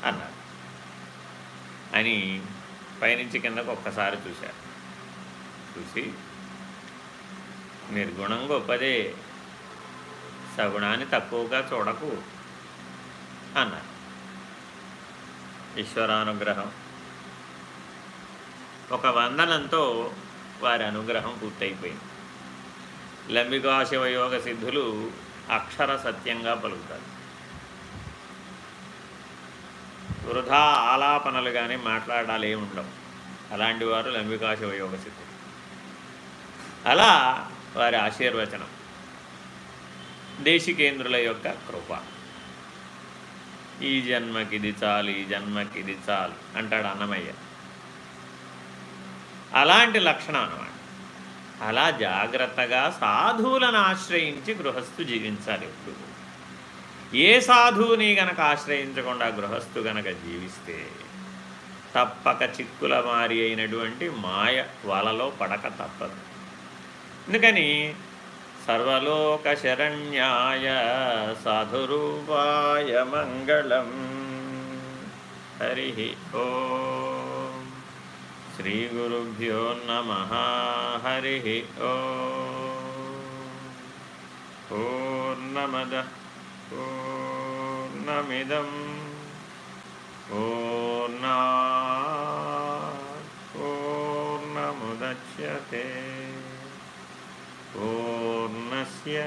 అన్నారు. అని పైనుంచి కిందకు ఒక్కసారి చూశారు. చూసి నిర్గుణం గొప్పదే సగుణాన్ని తక్కువగా చూడకు అన్నారు. ఈశ్వరానుగ్రహం. ఒక వందనంతో వారి అనుగ్రహం పూర్తయిపోయింది. లంబికాశివయోగ సిద్ధులు అక్షర సత్యంగా పలుకుతారు. వృధా ఆలాపనలు కానీ మాట్లాడాలి ఉండవు అలాంటి వారు లంబికాశివయోగ సిద్ధులు. అలా వారి ఆశీర్వచనం. దేశికేంద్రుల యొక్క కృప. ఈ జన్మకిది చాలు ఈ జన్మకిది చాలు అంటాడు అన్నమయ్య. అలాంటి లక్షణం అన్నమాట. అలా జాగ్రత్తగా సాధువులను ఆశ్రయించి గృహస్థు జీవించాలి ఎప్పుడు. ఏ సాధువుని గనక ఆశ్రయించకుండా గృహస్థు గనక జీవిస్తే తప్పక చిక్కుల మారి అయినటువంటి మాయ వలలో పడక తప్పదు. అందుకని సర్వలోక శరణ్యాయ సాధురూపాయ మంగళం. హరి ఓ. శ్రీ గురుభ్యో నమ. హరి ఓ. పూర్ణమద పూర్ణమిదం. పూర్ణా पूर्णस्य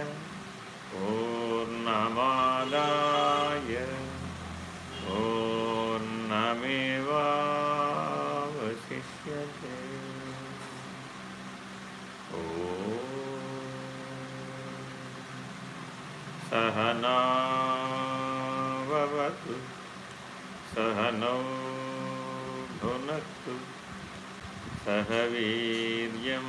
पूर्णमादाय पूर्णमेवावशिष्यते ओ सहनावतु सहनौ भुनक्तु सह वीर्यं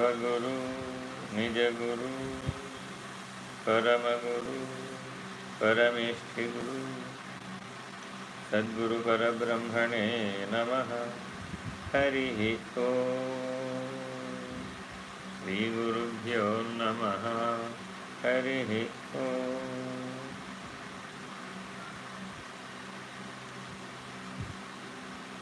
స్వగురు నిజ గురు పరమగురు పరమేష్ఠి గురు సద్గురు పరబ్రహ్మణే నమ. హరి ఓ. శ్రీ గురుభ్యో నమ. హరి ఓ.